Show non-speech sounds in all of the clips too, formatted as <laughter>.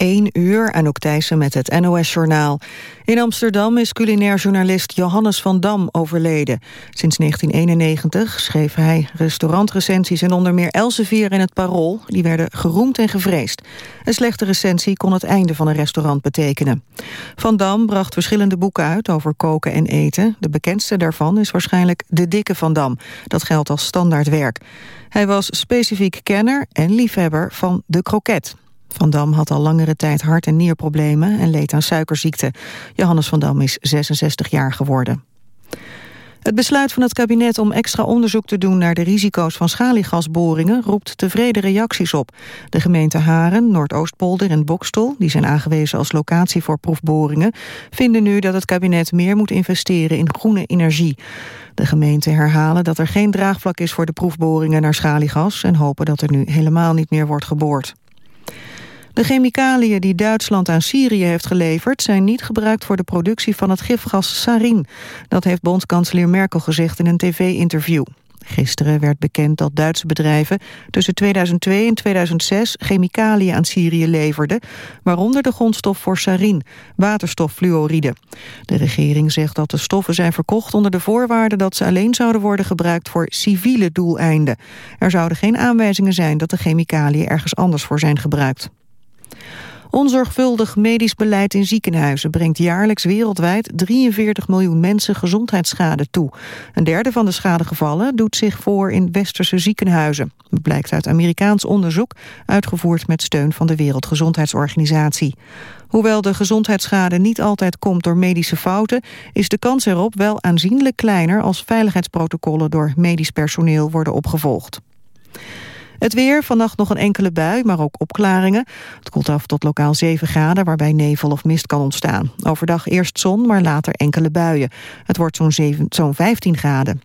1 uur, Anouk Thijssen met het NOS-journaal. In Amsterdam is culinair journalist Johannes van Dam overleden. Sinds 1991 schreef hij restaurantrecensies en onder meer Elsevier en het Parool. Die werden geroemd en gevreesd. Een slechte recensie kon het einde van een restaurant betekenen. Van Dam bracht verschillende boeken uit over koken en eten. De bekendste daarvan is waarschijnlijk De Dikke Van Dam. Dat geldt als standaardwerk. Hij was specifiek kenner en liefhebber van de kroket. Van Dam had al langere tijd hart- en nierproblemen en leed aan suikerziekte. Johannes van Dam is 66 jaar geworden. Het besluit van het kabinet om extra onderzoek te doen naar de risico's van schaliegasboringen roept tevreden reacties op. De gemeente Haren, Noordoostpolder en Bokstel, die zijn aangewezen als locatie voor proefboringen, vinden nu dat het kabinet meer moet investeren in groene energie. De gemeenten herhalen dat er geen draagvlak is voor de proefboringen naar schaliegas en hopen dat er nu helemaal niet meer wordt geboord. De chemicaliën die Duitsland aan Syrië heeft geleverd... zijn niet gebruikt voor de productie van het gifgas sarin. Dat heeft bondskanselier Merkel gezegd in een tv-interview. Gisteren werd bekend dat Duitse bedrijven tussen 2002 en 2006 chemicaliën aan Syrië leverden, waaronder de grondstof voor sarin, waterstoffluoride. De regering zegt dat de stoffen zijn verkocht onder de voorwaarde dat ze alleen zouden worden gebruikt voor civiele doeleinden. Er zouden geen aanwijzingen zijn dat de chemicaliën ergens anders voor zijn gebruikt. Onzorgvuldig medisch beleid in ziekenhuizen brengt jaarlijks wereldwijd 43 miljoen mensen gezondheidsschade toe. Een derde van de schadegevallen doet zich voor in westerse ziekenhuizen. Dat blijkt uit Amerikaans onderzoek, uitgevoerd met steun van de Wereldgezondheidsorganisatie. Hoewel de gezondheidsschade niet altijd komt door medische fouten, is de kans erop wel aanzienlijk kleiner als veiligheidsprotocollen door medisch personeel worden opgevolgd. Het weer, vannacht nog een enkele bui, maar ook opklaringen. Het koelt af tot lokaal 7 graden, waarbij nevel of mist kan ontstaan. Overdag eerst zon, maar later enkele buien. Het wordt zo'n zo'n 15 graden.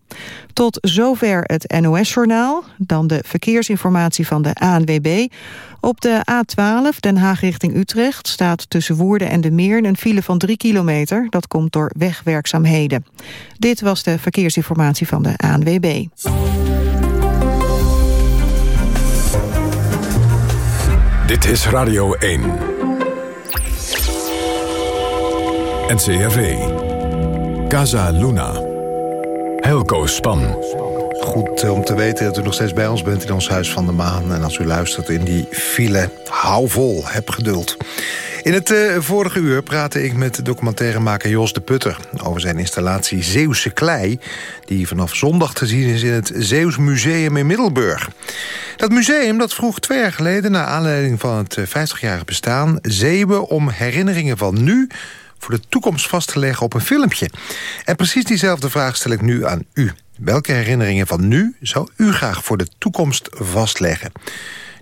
Tot zover het NOS-journaal. Dan de verkeersinformatie van de ANWB. Op de A12 Den Haag richting Utrecht staat tussen Woerden en de Meer een file van 3 kilometer. Dat komt door wegwerkzaamheden. Dit was de verkeersinformatie van de ANWB. Dit is Radio 1. NCRV. Casa Luna. Helco Span. Goed eh, om te weten dat u nog steeds bij ons bent in ons Huis van de Maan. En als u luistert in die file, hou vol, heb geduld. In het uh, vorige uur praatte ik met documentairemaker Jos de Putter... over zijn installatie Zeeuwse Klei... die vanaf zondag te zien is in het Zeeuws Museum in Middelburg. Dat museum dat vroeg twee jaar geleden... naar aanleiding van het 50-jarig eh, bestaan... Zeeuwen om herinneringen van nu voor de toekomst vast te leggen op een filmpje. En precies diezelfde vraag stel ik nu aan u. Welke herinneringen van nu zou u graag voor de toekomst vastleggen?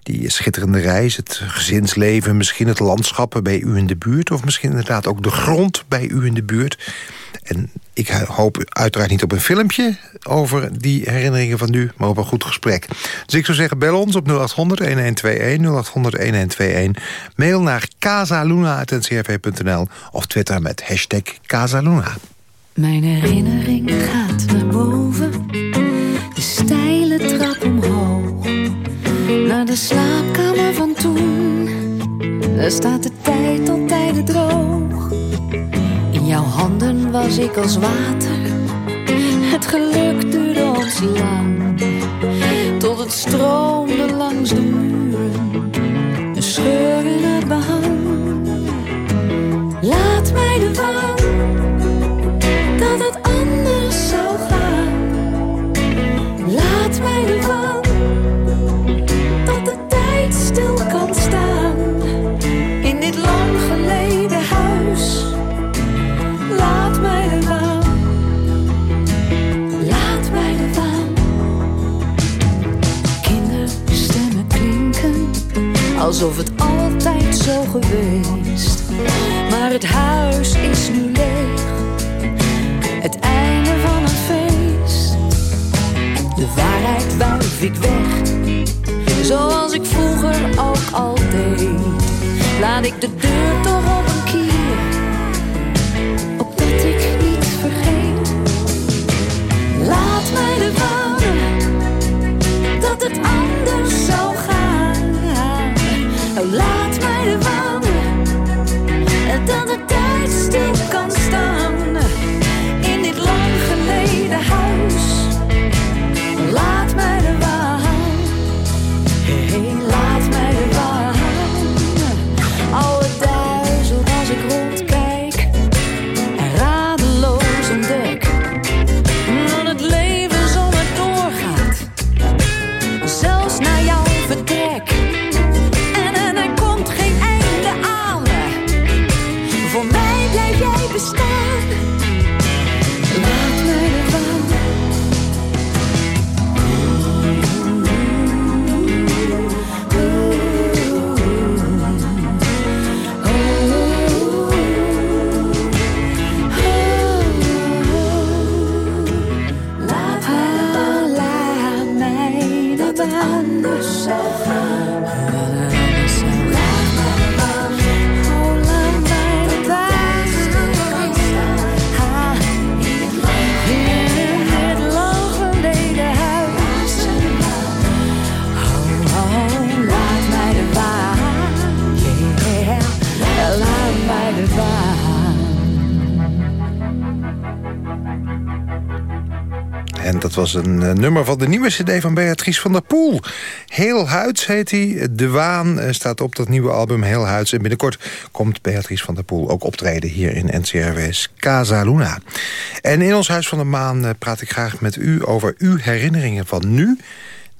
die schitterende reis, het gezinsleven... misschien het landschap bij u in de buurt... of misschien inderdaad ook de grond bij u in de buurt. En ik hoop uiteraard niet op een filmpje over die herinneringen van nu... maar op een goed gesprek. Dus ik zou zeggen, bel ons op 0800-1121, 0800-1121. Mail naar casaluna.ncrv.nl of twitter met hashtag Casaluna. Mijn herinnering gaat naar boven, de steile trap omhoog naar de slaapkamer van toen. Daar staat de tijd altijd droog. In jouw handen was ik als water. Het geluk duurde ons lang. Tot het stroomde langs de muren. Alsof het altijd zo geweest. Maar het huis is nu leeg, het einde van een feest. De waarheid wuif ik weg zoals ik vroeger ook al deed. Laat ik de deur was een uh, nummer van de nieuwe cd van Beatrice van der Poel. Heel Huids heet hij. De Waan uh, staat op dat nieuwe album Heel Huids. En binnenkort komt Beatrice van der Poel ook optreden hier in NCRW's Casa Luna. En in ons Huis van de Maan uh, praat ik graag met u over uw herinneringen van nu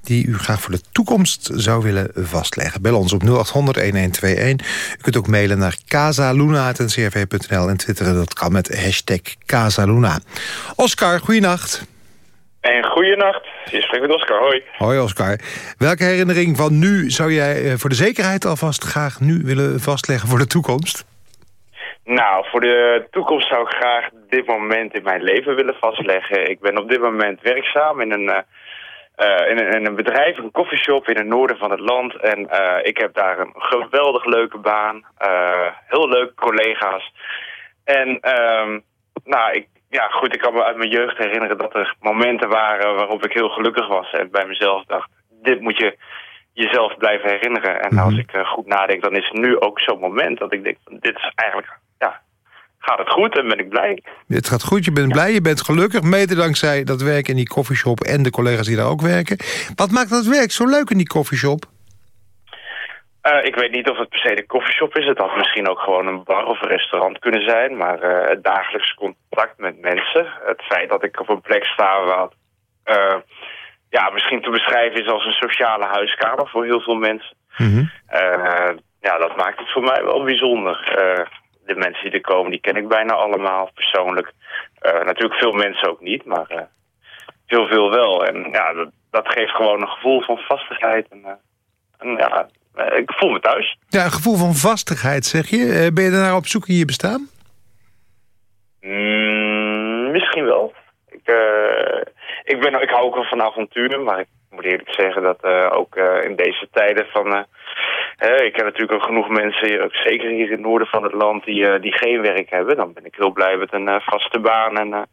die u graag voor de toekomst zou willen vastleggen. Bel ons op 0800-1121. U kunt ook mailen naar casaluna.ncrv.nl en twitteren. Dat kan met hashtag Casaluna. Oscar, goeienacht. En goeienacht. Je spreekt met Oscar, hoi. Hoi Oscar. Welke herinnering van nu zou jij eh, voor de zekerheid alvast graag nu willen vastleggen voor de toekomst? Nou, voor de toekomst zou ik graag dit moment in mijn leven willen vastleggen. Ik ben op dit moment werkzaam in een... Uh, uh, in, een, in, een, bedrijf, een koffieshop in het noorden van het land. En uh, ik heb daar een geweldig leuke baan. Uh, heel leuke collega's. En um, nou, ik, ja, goed, ik kan me uit mijn jeugd herinneren dat er momenten waren waarop ik heel gelukkig was. En bij mezelf dacht, dit moet je jezelf blijven herinneren. En als ik goed nadenk, dan is er nu ook zo'n moment dat ik denk, dit is eigenlijk, ja, gaat het goed en ben ik blij. Het gaat goed, je bent blij, je bent gelukkig. Mede dankzij dat werk in die koffieshop en de collega's die daar ook werken. Wat maakt dat werk zo leuk in die koffieshop? Uh, ik weet niet of het per se de koffieshop is. Het had misschien ook gewoon een bar of een restaurant kunnen zijn. Maar uh, het dagelijks contact met mensen. Het feit dat ik op een plek sta wat uh, ja, misschien te beschrijven is als een sociale huiskamer voor heel veel mensen. Mm -hmm. ja, dat maakt het voor mij wel bijzonder de mensen die er komen, die ken ik bijna allemaal persoonlijk. Natuurlijk veel mensen ook niet, maar heel veel wel. En ja, dat, dat, geeft gewoon een gevoel van vastigheid. En, en ja, ik voel me thuis. Ja, een gevoel van vastigheid, zeg je. ben je daar op zoek in je bestaan? Mm, misschien wel. Ik, ik, ben, ik hou ook wel van avonturen, maar ik moet eerlijk zeggen dat ook in deze tijden van ik ken natuurlijk ook genoeg mensen, ook zeker hier in het noorden van het land, die, die geen werk hebben. Dan ben ik heel blij met een vaste baan en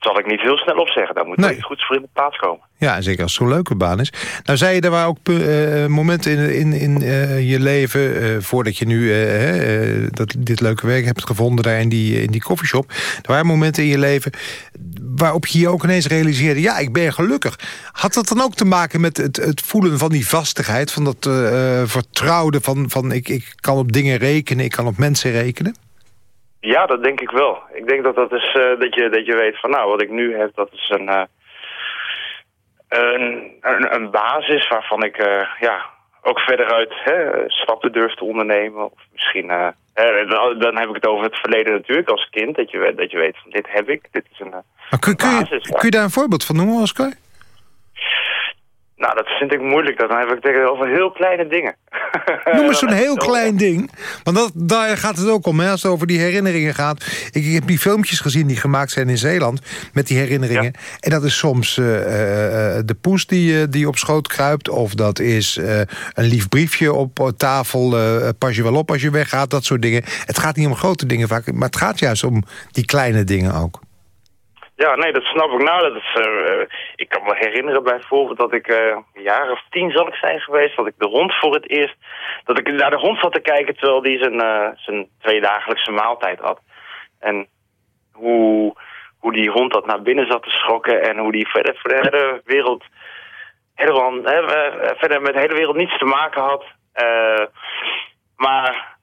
zal ik niet heel snel opzeggen. Daar moet nee. iets goeds voor in de plaats komen. Ja, zeker als het zo'n leuke baan is. Nou zei je, er waren ook uh, momenten in, in, in uh, je leven... Uh, voordat je nu dat, dit leuke werk hebt gevonden daar in die, in die koffieshop. Er waren momenten in je leven waarop je je ook ineens realiseerde... ja, ik ben gelukkig. Had dat dan ook te maken met het, het voelen van die vastigheid... van dat vertrouwde van, van ik, ik kan op dingen rekenen, ik kan op mensen rekenen? Ja, dat denk ik wel. Ik denk dat dat is dat, je, dat je weet van nou, wat ik nu heb, dat is een een, een, een basis waarvan ik uh, ja, ook verderuit hè, stappen durf te ondernemen. Of misschien, hè, dan heb ik het over het verleden natuurlijk als kind. Dat je, dat je weet van dit heb ik, dit is een, maar kun, kun, je, kun je daar een voorbeeld van noemen, Oscar? Nou, dat vind ik moeilijk. Dan heb ik het over heel kleine dingen. <laughs> Noem eens zo'n heel klein ding. Want dat, daar gaat het ook om, hè, als het over die herinneringen gaat. Ik, ik, heb die filmpjes gezien die gemaakt zijn in Zeeland... met die herinneringen. Ja. En dat is soms uh, uh, de poes die, die op schoot kruipt... of dat is uh, een lief briefje op tafel... pas je wel op als je weggaat, dat soort dingen. Het gaat niet om grote dingen vaak, maar het gaat juist om die kleine dingen ook. Ja, nee, dat snap ik. Nou, dat is, uh, ik kan me herinneren bijvoorbeeld dat ik uh, een jaar of tien zal ik zijn geweest, dat ik de hond voor het eerst, dat ik naar de hond zat te kijken terwijl die zijn, uh, zijn tweedagelijkse maaltijd had. En hoe, hoe die hond dat naar binnen zat te schokken en hoe die verder voor de wereld, helemaal, verder met de hele wereld niets te maken had. maar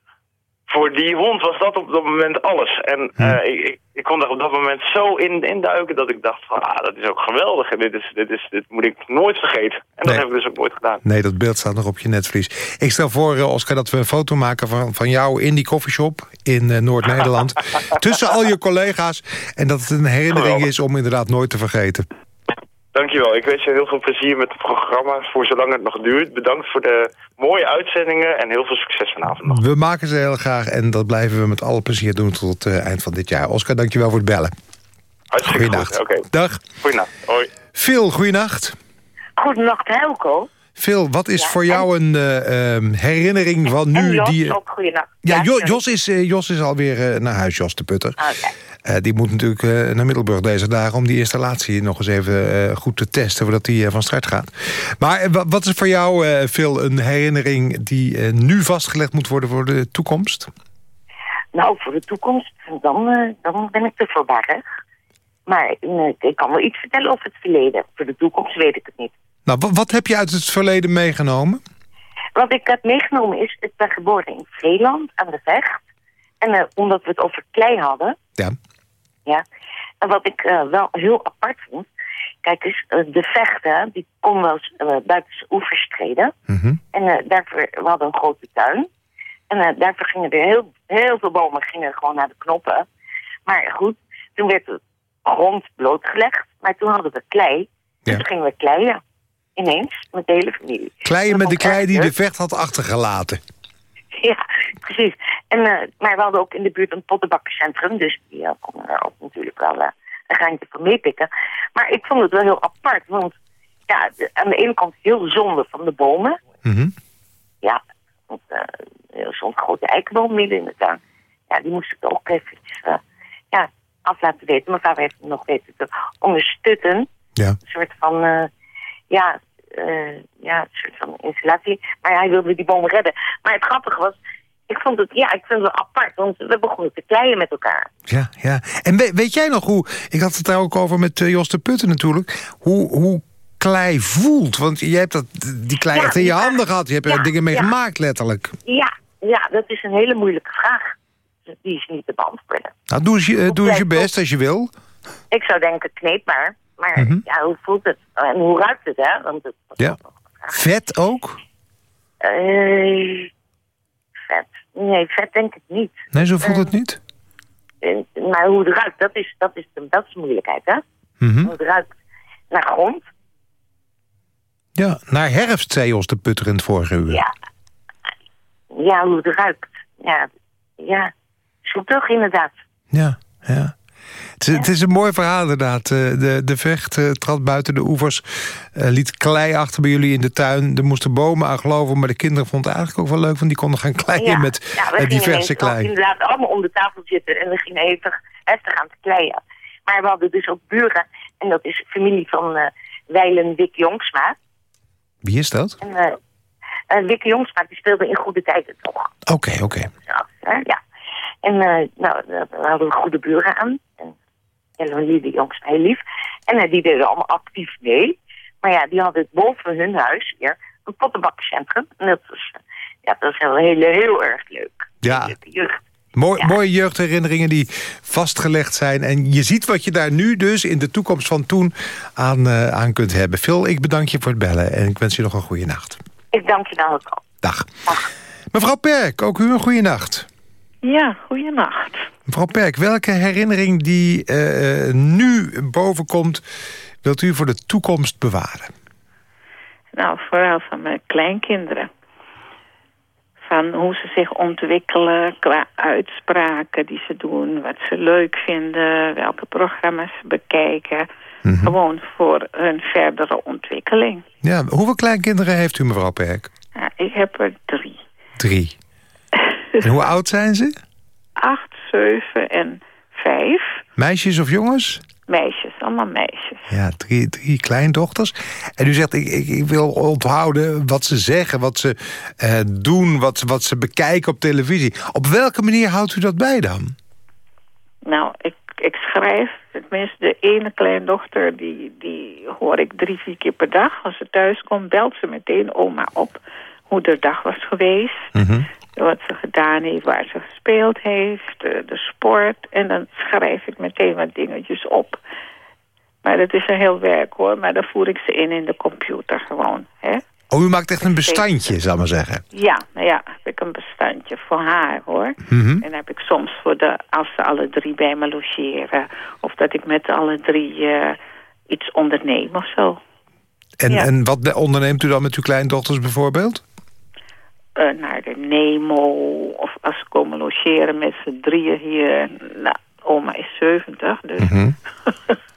voor die hond was dat op dat moment alles. En uh, ik, ik kon daar op dat moment zo in induiken dat ik dacht van, ah, dat is ook geweldig. En dit, is, dit, is, dit moet ik nooit vergeten. En dat heb ik dus ook nooit gedaan. Nee, dat beeld staat nog op je netvlies. Ik stel voor, uh, Oscar, dat we een foto maken van, van jou in die koffieshop in uh, Noord-Nederland. <laughs> tussen al je collega's. En dat het een herinnering is om inderdaad nooit te vergeten. Dankjewel. Ik wens je heel veel plezier met het programma voor zolang het nog duurt. Bedankt voor de mooie uitzendingen en heel veel succes vanavond nog. We maken ze heel graag en dat blijven we met alle plezier doen tot het uh, eind van dit jaar. Oscar, dankjewel voor het bellen. Hartstikke Goeienacht. Okay. Dag. Goeienacht. Hoi. Phil, goeienacht. Goedenacht, Helco. Phil, wat is ja, voor jou een uh, um, herinnering van nu? En Jos, die, ook goeienacht. Ja, ja Jos, is, uh, Jos is alweer uh, naar huis, Jos de Putter. Okay. Uh, die moet natuurlijk uh, naar Middelburg deze dagen... om die installatie nog eens even uh, goed te testen... voordat die van start gaat. Maar wat is voor jou, Phil, een herinnering... die nu vastgelegd moet worden voor de toekomst? Nou, voor de toekomst, dan, dan ben ik te verbarrig. Maar eh, ik kan wel iets vertellen over het verleden. Voor de toekomst weet ik het niet. Nou, wa- wat heb je uit het verleden meegenomen? Wat ik heb meegenomen is, ik ben geboren in Zeeland aan de Vecht. En eh, omdat we het over klei hadden, Ja. Ja. En wat ik eh, wel heel apart vond, kijk eens, eh, de Vechten, die kon wel eens eh, buiten zijn oevers treden. Mhm. En daarvoor, we hadden een grote tuin. En daarvoor gingen er heel, heel veel bomen gingen gewoon naar de knoppen. Maar goed, toen werd de grond blootgelegd. Maar toen hadden we klei. Ja. Dus toen gingen we kleien. Ineens, met de hele familie. Kleien met de klei die de vecht had achtergelaten. Ja, precies. En, eh, maar we hadden ook in de buurt een pottenbakkerscentrum. Dus die uh, konden er ook natuurlijk wel eh, een geintje van meepikken. Maar ik vond het wel heel apart. Want ja, de- aan de ene kant heel zonde van de bomen. Mhm. Ja, want eh, er stond grote eikenboom midden in de tuin. Ja, die moest ik ook even eh, ja, af laten weten. Mijn vader heeft hem nog weten te ondersteunen. Ja. Een soort van, eh, ja, eh, ja, een soort van installatie. Maar hij wilde die bomen redden. Maar het grappige was, ik vond het, ja, ik vind het wel apart. Want we begonnen te kleien met elkaar. Ja, ja. En weet, weet jij nog hoe... Ik had het daar ook over met eh, Jos de Putten natuurlijk. Hoe, hoe klei voelt. Want jij hebt dat, die klei Ja, echt in je ja. handen gehad. Je hebt er dingen mee gemaakt, letterlijk. Ja, ja, dat is een hele moeilijke vraag. Die is niet te beantwoorden. Nou, doe eens je, eh, doe eens je best als je wil. Ik zou denken kneedbaar. Maar Mhm. ja, hoe voelt het? En hoe ruikt het, hè? Want het, Ja. Vet ook? Eh, vet. Nee, vet denk ik niet. Nee, zo voelt het niet? Eh, Maar hoe het ruikt, dat is, dat is, de, dat is de moeilijkheid, hè? Mhm. Hoe het ruikt naar grond. Ja, naar herfst, zei Jos de Putter in het vorige uur. Ja. Ja, hoe het ruikt. Ja, ja. Zoetig inderdaad. Ja, ja. Het is, het is een mooi verhaal inderdaad. Eh, De, de vecht eh, trad buiten de oevers, eh, liet klei achter bij jullie in de tuin. Er moesten bomen aan geloven, maar de kinderen vonden het eigenlijk ook wel leuk... want die konden gaan kleien ja. met ja, we diverse ineens wel klei. inderdaad allemaal om de tafel zitten. En we gingen heftig, heftig aan te kleien. Maar we hadden dus ook buren. En dat is familie van eh Weilen Wik Jongsma. Wie is dat? En Wik Jongsma die speelde in goede tijden toch. Oké, oké. Ja, ja. En eh, nou, we hadden we goede buren aan. En Ellen Liede Jongs, heel lief. En eh, die deden allemaal actief mee. Maar ja, die hadden boven hun huis weer een pottenbakkencentrum. En dat was, eh, ja, dat was heel, heel, heel erg leuk. Ja. Jeugd. Mooi, Ja. Mooie jeugdherinneringen die vastgelegd zijn. En je ziet wat je daar nu dus in de toekomst van toen aan, eh, aan kunt hebben. Phil, ik bedank je voor het bellen en ik wens je nog een goede nacht. Ik dank je dan ook al. Dag. Dag. Mevrouw Perk, ook u een goede nacht. Ja, goeienacht. Mevrouw Perk, welke herinnering die eh, nu bovenkomt... wilt u voor de toekomst bewaren? Nou, vooral van mijn kleinkinderen. Van hoe ze zich ontwikkelen qua uitspraken die ze doen, wat ze leuk vinden, welke programma's ze bekijken. Gewoon voor hun verdere ontwikkeling. Ja, hoeveel kleinkinderen heeft u, mevrouw Perk? Ja, ik heb er drie. Drie. <laughs> En hoe oud zijn ze? Acht, zeven en vijf. Meisjes of jongens? Meisjes, allemaal meisjes. Ja, drie, drie kleindochters. En u zegt, ik, ik, ik wil onthouden wat ze zeggen, wat ze eh, doen, wat, wat ze bekijken op televisie. Op welke manier houdt u dat bij dan? Nou, ik, ik schrijf, tenminste de ene kleindochter, die, die hoor ik drie, vier keer per dag. Als ze thuis komt, belt ze meteen oma op hoe de dag was geweest. Wat ze gedaan heeft, waar ze gespeeld heeft, de, de sport. En dan schrijf ik meteen wat dingetjes op. Maar dat is een heel werk hoor, maar dan voer ik ze in in de computer gewoon. Hè? Oh, u maakt echt een bestandje, zal ik maar zeggen. Ja, nou ja, heb ik een bestandje voor haar hoor. Mhm. En heb ik soms voor de, als ze alle drie bij me logeren. Of dat ik met alle drie eh, iets onderneem of zo. En, Ja. en wat onderneemt u dan met uw kleindochters bijvoorbeeld? Eh, naar de Nemo. Of als ze komen logeren met z'n drieën hier. Nou, oma is 70, dus... Mhm.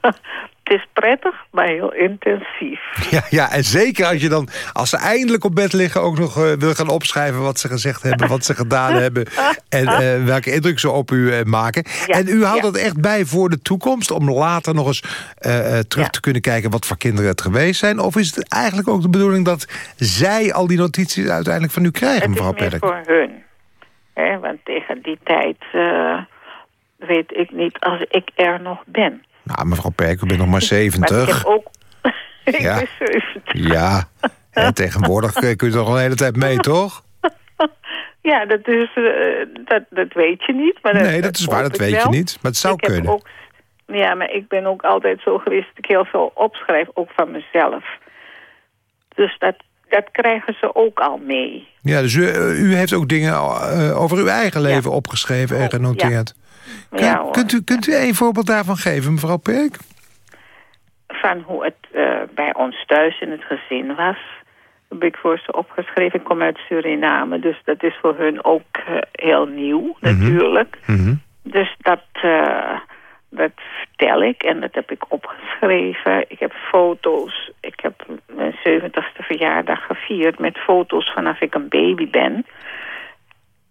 <laughs> het is prettig, maar heel intensief. <laughs> Ja, ja, en zeker als je dan, als ze eindelijk op bed liggen... ook nog eh, wil gaan opschrijven wat ze gezegd hebben, wat ze gedaan <laughs> hebben... en eh, welke indruk ze op u eh, maken. Ja, en u houdt ja. dat echt bij voor de toekomst... om later nog eens terug Ja. te kunnen kijken wat voor kinderen het geweest zijn? Of is het eigenlijk ook de bedoeling dat zij al die notities uiteindelijk van u krijgen, Het mevrouw is meer Perk? voor hun. Hè, want tegen die tijd weet ik niet als ik er nog ben. Nou, mevrouw Perk, u bent nog maar Maar ik 70. heb ook... <laughs> ik Ja. ben 70. Ja, hè, tegenwoordig kun je toch al een hele tijd mee, <laughs> toch? Ja, dat, is, eh, dat, dat weet je niet. Maar Nee, dat is waar, dat weet je niet. Maar het zou ik kunnen. Ook, ja, maar ik ben ook altijd zo geweest dat ik heel veel opschrijf, ook van mezelf. Dus dat, dat krijgen ze ook al mee. Ja, dus u, eh, u heeft ook dingen eh, over uw eigen leven opgeschreven en Oh, genoteerd. Kun- Ja, hoor. kunt, u, kunt u een voorbeeld daarvan geven, mevrouw Perk? Van hoe het eh, bij ons thuis in het gezin was, heb ik voor ze opgeschreven. Ik kom uit Suriname, dus dat is voor hun ook eh, heel nieuw natuurlijk. Mhm. Dus dat, eh, dat vertel ik en dat heb ik opgeschreven. Ik heb foto's. Ik heb mijn 70ste verjaardag gevierd met foto's vanaf ik een baby ben.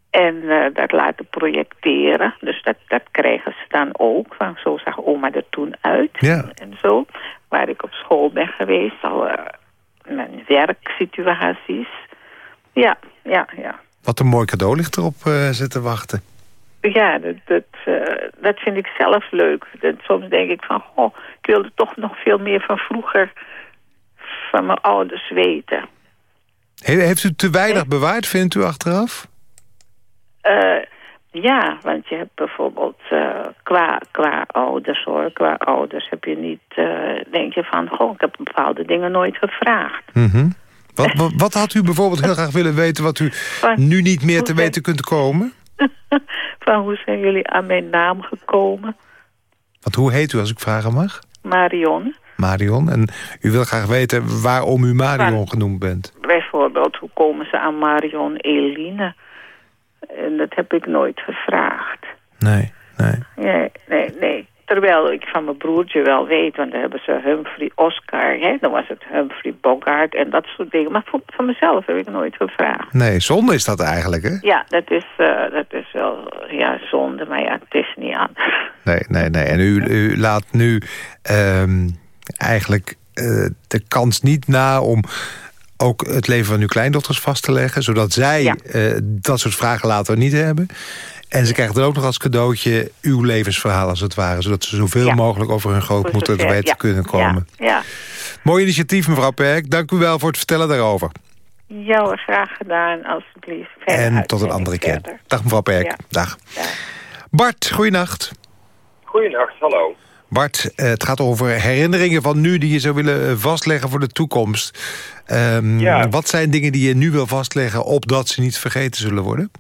En eh, dat laten projecteren. Dus dat, dat krijgen ze dan ook. Van zo zag oma er toen uit. Ja. En zo. Waar ik op school ben geweest. Al eh, mijn werksituaties. Ja, ja, ja. Wat een mooi cadeau ligt erop eh zitten wachten. Ja, dat, dat, dat vind ik zelf leuk. Dat, soms denk ik van, goh, ik wilde toch nog veel meer van vroeger van mijn ouders weten. He- heeft u te weinig bewaard, vindt u achteraf? Eh, ja, want je hebt bijvoorbeeld eh, qua, qua ouders hoor, qua ouders heb je niet, eh, denk je van, goh, ik heb bepaalde dingen nooit gevraagd. Mhm. Wat, wat, wat had u bijvoorbeeld heel graag willen weten... wat u nu niet meer te weten kunt komen? <laughs> van hoe zijn jullie aan mijn naam gekomen? Want hoe heet u, als ik vragen mag? Marion. Marion. En u wil graag weten waarom u Marion genoemd bent. Bijvoorbeeld, hoe komen ze aan Marion Eline? En dat heb ik nooit gevraagd. Nee, nee. Nee, nee, nee. Terwijl ik van mijn broertje wel weet, want dan hebben ze Humphrey Oscar, hè? dan was het Humphrey Bogart en dat soort dingen. Maar voor, van mezelf heb ik nooit gevraagd. Nee, zonde is dat eigenlijk, hè? Ja, dat is, eh, dat is wel ja, zonde, maar ja, het is niet anders. Nee, nee, nee. En u, u laat nu ehm, eigenlijk eh, de kans niet na om ook het leven van uw kleindochters vast te leggen... zodat zij Ja. eh, dat soort vragen later niet hebben. En ze krijgen dan ook nog als cadeautje uw levensverhaal als het ware... zodat ze zoveel Ja. mogelijk over hun grootmoeder te weten ja, kunnen komen. Ja, ja. Mooi initiatief, mevrouw Perk. Dank u wel voor het vertellen daarover. Ja graag gedaan, alstublieft. Verder en tot een andere keer. verder. Dag mevrouw Perk. Ja. Dag. Dag. Bart, goeienacht. Goedenacht, hallo. Bart, eh, het gaat over herinneringen van nu die je zou willen eh, vastleggen voor de toekomst. Ehm, Ja. Wat zijn dingen die je nu wil vastleggen opdat ze niet vergeten zullen worden?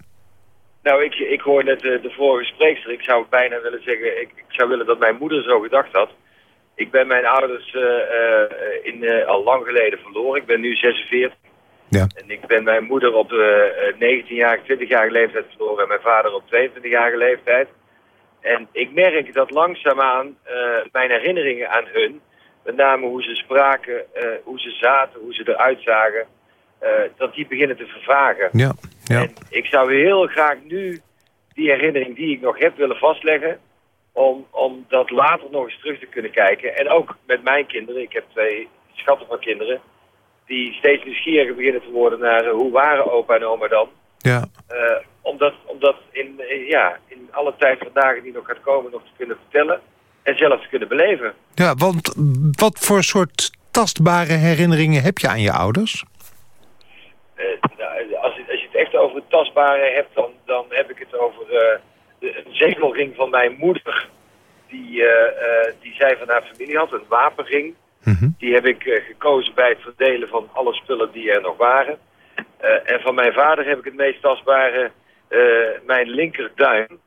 Nou, ik, ik hoor net eh, de vorige spreekster. Ik zou bijna willen zeggen, ik, ik zou willen dat mijn moeder zo gedacht had. Ik ben mijn ouders in, al lang geleden verloren. Ik ben nu 46. Ja. En ik ben mijn moeder op de 19-jarige, 20-jarige leeftijd verloren. En mijn vader op 22-jarige leeftijd. En ik merk dat langzaamaan eh mijn herinneringen aan hun... met name hoe ze spraken, eh, hoe ze zaten, hoe ze eruit zagen... eh, dat die beginnen te vervagen. Ja, ja. En ik zou heel graag nu die herinnering die ik nog heb willen vastleggen. Om, om dat later nog eens terug te kunnen kijken. En ook met mijn kinderen. Ik heb twee schatten van kinderen. Die steeds nieuwsgieriger beginnen te worden naar hoe waren opa en oma dan. ja. Omdat, omdat in, eh, ja, in alle tijd van dagen die nog gaat komen nog te kunnen vertellen. En zelf te kunnen beleven. ja, want wat voor soort tastbare herinneringen heb je aan je ouders? Eh, nou, als, je, als je het echt over het tastbare hebt, dan, dan heb ik het over eh, de, een zegelring van mijn moeder. Die, die zij van haar familie had, een wapenring. Mhm. Die heb ik gekozen bij het verdelen van alle spullen die er nog waren. En van mijn vader heb ik het meest tastbare, mijn linkerduim.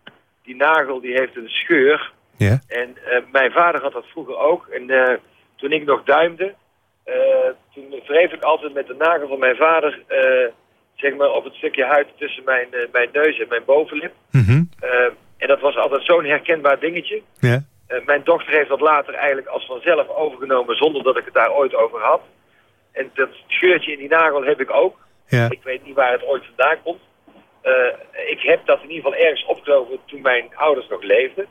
Die nagel die heeft een scheur. Ja. En eh, mijn vader had dat vroeger ook. En eh, toen ik nog duimde, eh, toen wreef ik altijd met de nagel van mijn vader, eh, zeg maar, op het stukje huid tussen mijn, eh, mijn neus en mijn bovenlip. Mhm. Eh, en dat was altijd zo'n herkenbaar dingetje. ja. Eh, mijn dochter heeft dat later eigenlijk als vanzelf overgenomen zonder dat ik het daar ooit over had. En dat scheurtje in die nagel heb ik ook. Ja. Ik weet niet waar het ooit vandaan komt. Eh, ik heb dat in ieder geval ergens opgelopen toen mijn ouders nog leefden.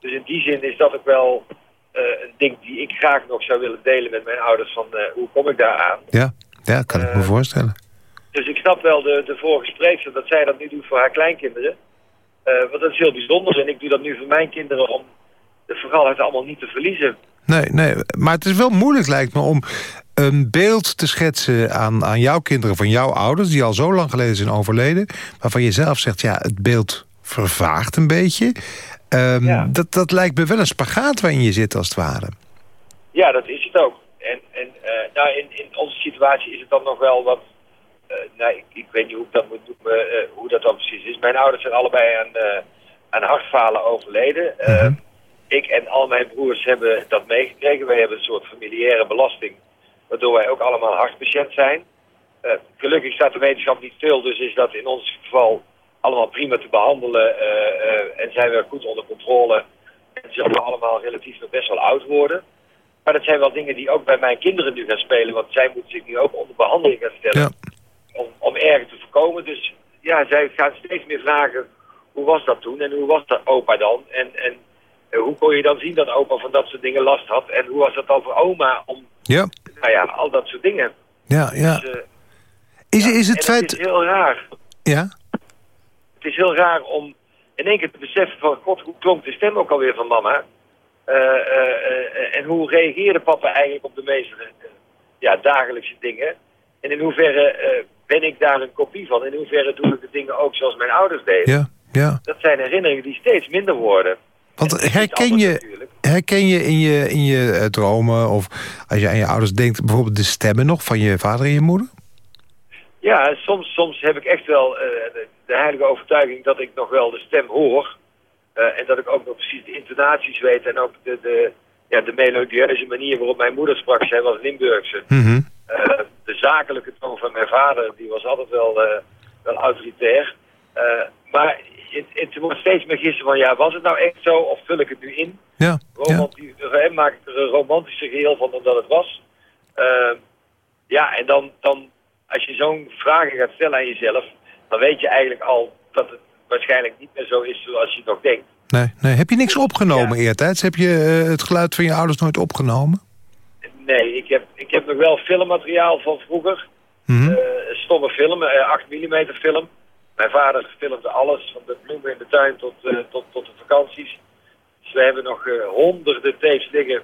Dus in die zin is dat ook wel eh, een ding die ik graag nog zou willen delen met mijn ouders. Van eh, hoe kom ik daar aan? Ja, ja kan ik me voorstellen. Dus ik snap wel de, de vorige spreekster dat zij dat nu doet voor haar kleinkinderen. Want dat is heel bijzonder. En ik doe dat nu voor mijn kinderen om vooral het allemaal niet te verliezen. Nee, nee, maar het is wel moeilijk lijkt me om een beeld te schetsen aan, aan jouw kinderen van jouw ouders... die al zo lang geleden zijn overleden... waarvan je zelf zegt, ja, het beeld vervaagt een beetje. Um, dat, dat lijkt me wel een spagaat waarin je zit, als het ware. Ja, dat is het ook. En, en uh, nou, in, in onze situatie is het dan nog wel wat... Uh, nou, ik, ik, weet niet hoe ik dat moet noemen, uh, hoe dat dan precies is. Mijn ouders zijn allebei aan, aan hartfalen overleden. -huh. Ik en al mijn broers hebben dat meegekregen. Wij hebben een soort familiaire belasting waardoor wij ook allemaal hartpatiënt zijn. Uh, gelukkig staat de wetenschap niet stil, dus is dat in ons geval allemaal prima te behandelen uh, uh, en zijn we goed onder controle. En zullen we allemaal relatief nog best wel oud worden. Maar dat zijn wel dingen die ook bij mijn kinderen nu gaan spelen, want zij moeten zich nu ook onder behandeling gaan stellen ja. om, om erger te voorkomen. Dus ja, zij gaan steeds meer vragen, hoe was dat toen en hoe was dat opa dan? En, en hoe kon je dan zien dat opa van dat soort dingen last had? En hoe was dat dan voor oma om ja. Nou ja, al dat soort dingen. Ja, ja. Dus, uh, is, ja, is het feit... Het is heel raar. Ja? Het is heel raar om in één keer te beseffen van... God, hoe klonk de stem ook alweer van mama? Uh, uh, en hoe reageerde papa eigenlijk op de meeste ja, dagelijkse dingen? En in hoeverre ben ik daar een kopie van? In hoeverre doe ik de dingen ook zoals mijn ouders deden? Ja, ja. Dat zijn herinneringen die steeds minder worden. Want herken je, herken je in je, in je uh, dromen of als je aan je ouders denkt... bijvoorbeeld de stemmen nog van je vader en je moeder? Ja, soms, soms heb ik echt wel uh, de, de, heilige overtuiging dat ik nog wel de stem hoor. Uh, en dat ik ook nog precies de intonaties weet en ook de, de, ja, de melodieuze manier waarop mijn moeder sprak. Zij was Limburgse. Mm -hmm. de zakelijke toon van mijn vader die was altijd wel, wel autoritair. maar het, het wordt steeds meer gissen van, ja, was het nou echt zo of vul ik het nu in? Ja. Romantie, ja. Maak ik er een romantische geheel van dan dat het was. Uh, ja, en dan, dan als je zo'n vragen gaat stellen aan jezelf, dan weet je eigenlijk al dat het waarschijnlijk niet meer zo is zoals je nog denkt. Nee, nee. Heb je niks opgenomen ja. eertijds? Heb je uh, het geluid van je ouders nooit opgenomen? Nee, ik heb, ik heb nog wel filmmateriaal van vroeger. Mm -hmm. uh, stomme film, 8 mm film. Mijn vader filmde alles, van de bloemen in de tuin tot, uh, tot, tot de vakanties. Dus we hebben nog uh, honderden tapes liggen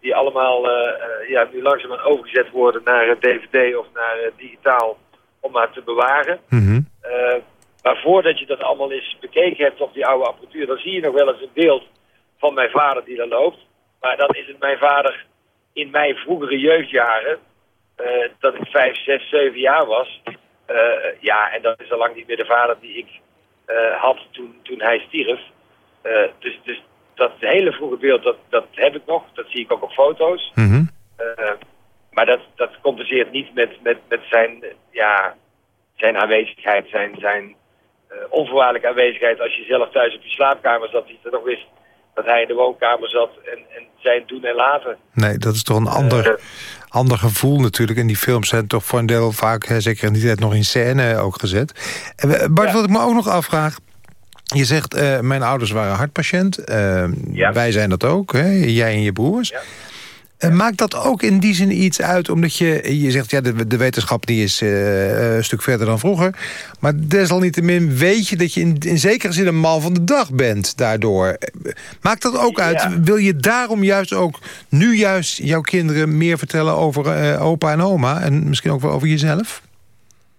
die allemaal uh, ja, nu langzaam overgezet worden naar DVD of naar digitaal om maar te bewaren. Mm -hmm. maar voordat je dat allemaal eens bekeken hebt op die oude apparatuur, dan zie je nog wel eens een beeld van mijn vader die daar loopt. Maar dan is het mijn vader in mijn vroegere jeugdjaren, dat ik vijf, zes, zeven jaar was... Uh, ja, en dat is al lang niet meer de vader die ik uh, had toen, toen hij stierf. Uh, dus, dus dat hele vroege beeld, dat, dat heb ik nog. Dat zie ik ook op foto's. Mm -hmm. maar dat, dat compenseert niet met, met, met zijn, ja, zijn aanwezigheid, zijn, zijn onvoorwaardelijke aanwezigheid. Als je zelf thuis op je slaapkamer zat, die er nog wist dat hij in de woonkamer zat en, en zijn doen en laten. Nee, dat is toch een ander, ander gevoel natuurlijk. En die films zijn toch voor een deel vaak, hè, zeker in die tijd, nog in scène ook gezet. En Bart, ja. wat ik me ook nog afvraag... Je zegt, uh, mijn ouders waren hartpatiënt. Uh, ja. Wij zijn dat ook, hè? jij en je broers. Ja. Uh, maakt dat ook in die zin iets uit? Omdat je, je zegt, ja, de, de wetenschap die is uh, een stuk verder dan vroeger. Maar desalniettemin weet je dat je in, in zekere zin een man van de dag bent daardoor. Maakt dat ook uit? Ja. Wil je daarom juist ook nu juist jouw kinderen meer vertellen over uh, opa en oma? En misschien ook wel over jezelf?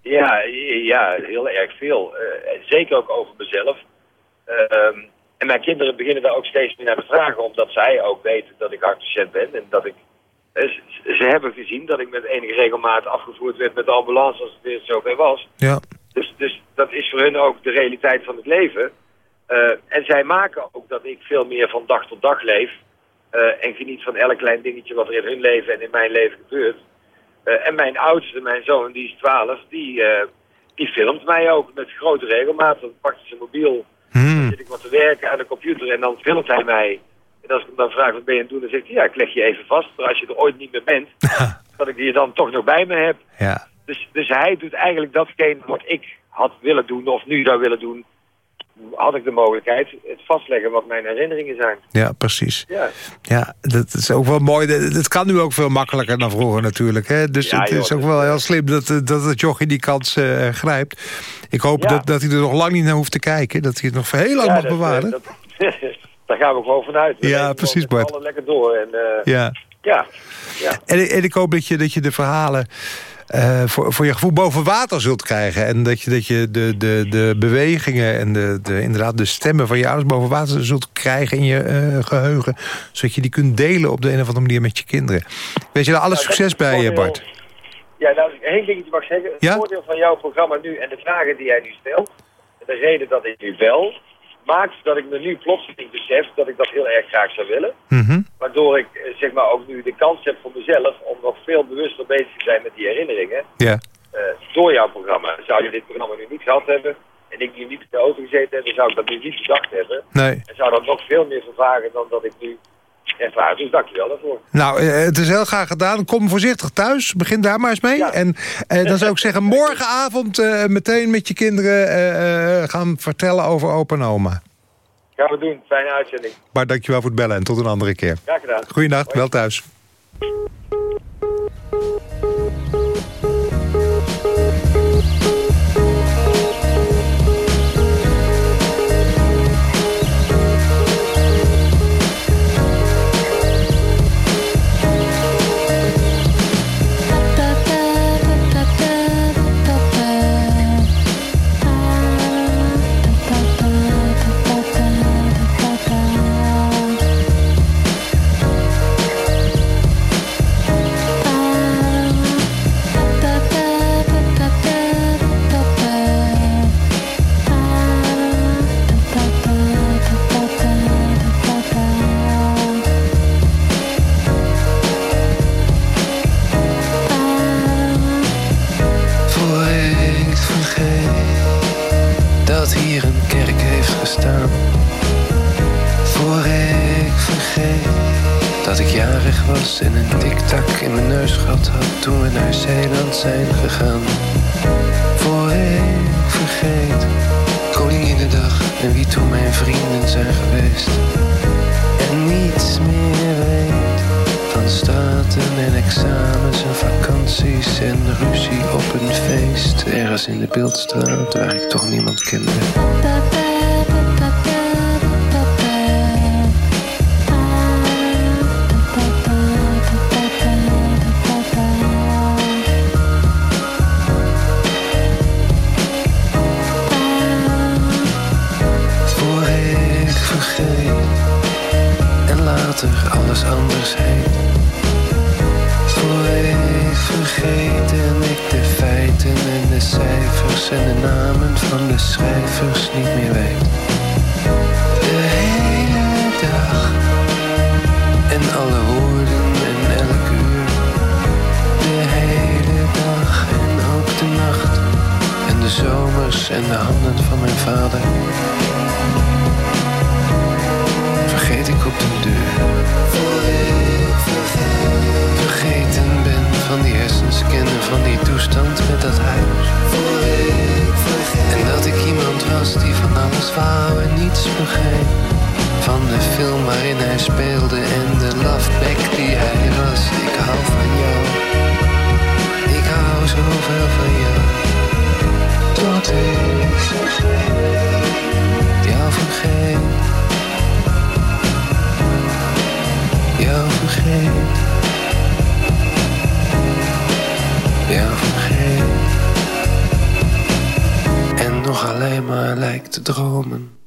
Ja, ja heel erg veel. zeker ook over mezelf. Um, en mijn kinderen beginnen daar ook steeds meer naar te vragen, omdat zij ook weten dat ik hartpatiënt ben. En dat ik, ze, ze, hebben gezien dat ik met enige regelmaat afgevoerd werd met de ambulance als het weer zo bij was. Ja. Dus, dus dat is voor hun ook de realiteit van het leven. Uh, en zij maken ook dat ik veel meer van dag tot dag leef. Uh, en geniet van elk klein dingetje wat er in hun leven en in mijn leven gebeurt. Uh, en mijn oudste, mijn zoon, die is 12, die, die filmt mij ook met grote regelmaat. Dan pakt hij zijn mobiel zit ik wat te werken aan de computer en dan filmt hij mij. En als ik hem dan vraag wat ben je aan het doen, dan zegt hij ja, ik leg je even vast. Maar als je er ooit niet meer bent, <laughs> dat ik die dan toch nog bij me heb. Ja. Dus, dus hij doet eigenlijk datgene wat ik had willen doen of nu zou willen doen. Had ik de mogelijkheid het vastleggen wat mijn herinneringen zijn. Ja, precies. Ja, ja dat is ook wel mooi. Het kan nu ook veel makkelijker dan vroeger natuurlijk. Hè? Dus ja, het joh, is ook wel heel slim dat, dat het jochie die kans uh, grijpt. Ik hoop ja. dat, dat hij er nog lang niet naar hoeft te kijken. Dat hij het nog heel lang ja, mag dat, bewaren. Dat, <laughs> daar gaan we gewoon vanuit. We Ja, precies, Bart. allen lekker door. En, eh, Ja. ja. ja. En, en ik hoop dat je, dat je de verhalen eh, voor, voor je gevoel boven water zult krijgen. En dat je, dat je de, de, de bewegingen en de, de, inderdaad de stemmen van je ouders boven water zult krijgen in je eh, geheugen. Zodat je die kunt delen op de een of andere manier met je kinderen. Weet je, daar alle Nou, succes bij voordeel- Bart. Ja, nou, één dingetje mag ik zeggen. Het Ja? voordeel van jouw programma nu en de vragen die jij nu stelt... de reden dat ik nu bel... maakt dat ik me nu plotseling besef dat ik dat heel erg graag zou willen. Mhm. Waardoor ik eh, zeg maar ook nu de kans heb voor mezelf... om nog veel bewuster bezig te zijn met die herinneringen. Eh, door jouw programma. Zou je dit programma nu niet gehad hebben... en ik nu niet in de auto gezeten heb... dan zou ik dat nu niet bedacht hebben. Nee. En zou dat nog veel meer vervagen dan dat ik nu Dus dank je wel daarvoor. Nou, eh, het is heel graag gedaan. Kom voorzichtig thuis. Begin daar maar eens mee. Ja. En eh, dan zou ik zeggen, <laughs> morgenavond eh, meteen met je kinderen eh, gaan vertellen over opa en oma. Gaan we doen. Fijne uitzending. Maar dankjewel voor het bellen en tot een andere keer. Graag gedaan. Goeienacht, wel thuis. En een tiktak in mijn neus gehad had toen we naar Zeeland zijn gegaan. Voor ik vergeet Koninginnedag en wie toen mijn vrienden zijn geweest. En niets meer weet van staten en examens en vakanties en ruzie op een feest. Ergens in de beeldstraat waar ik toch niemand kende. Lijkt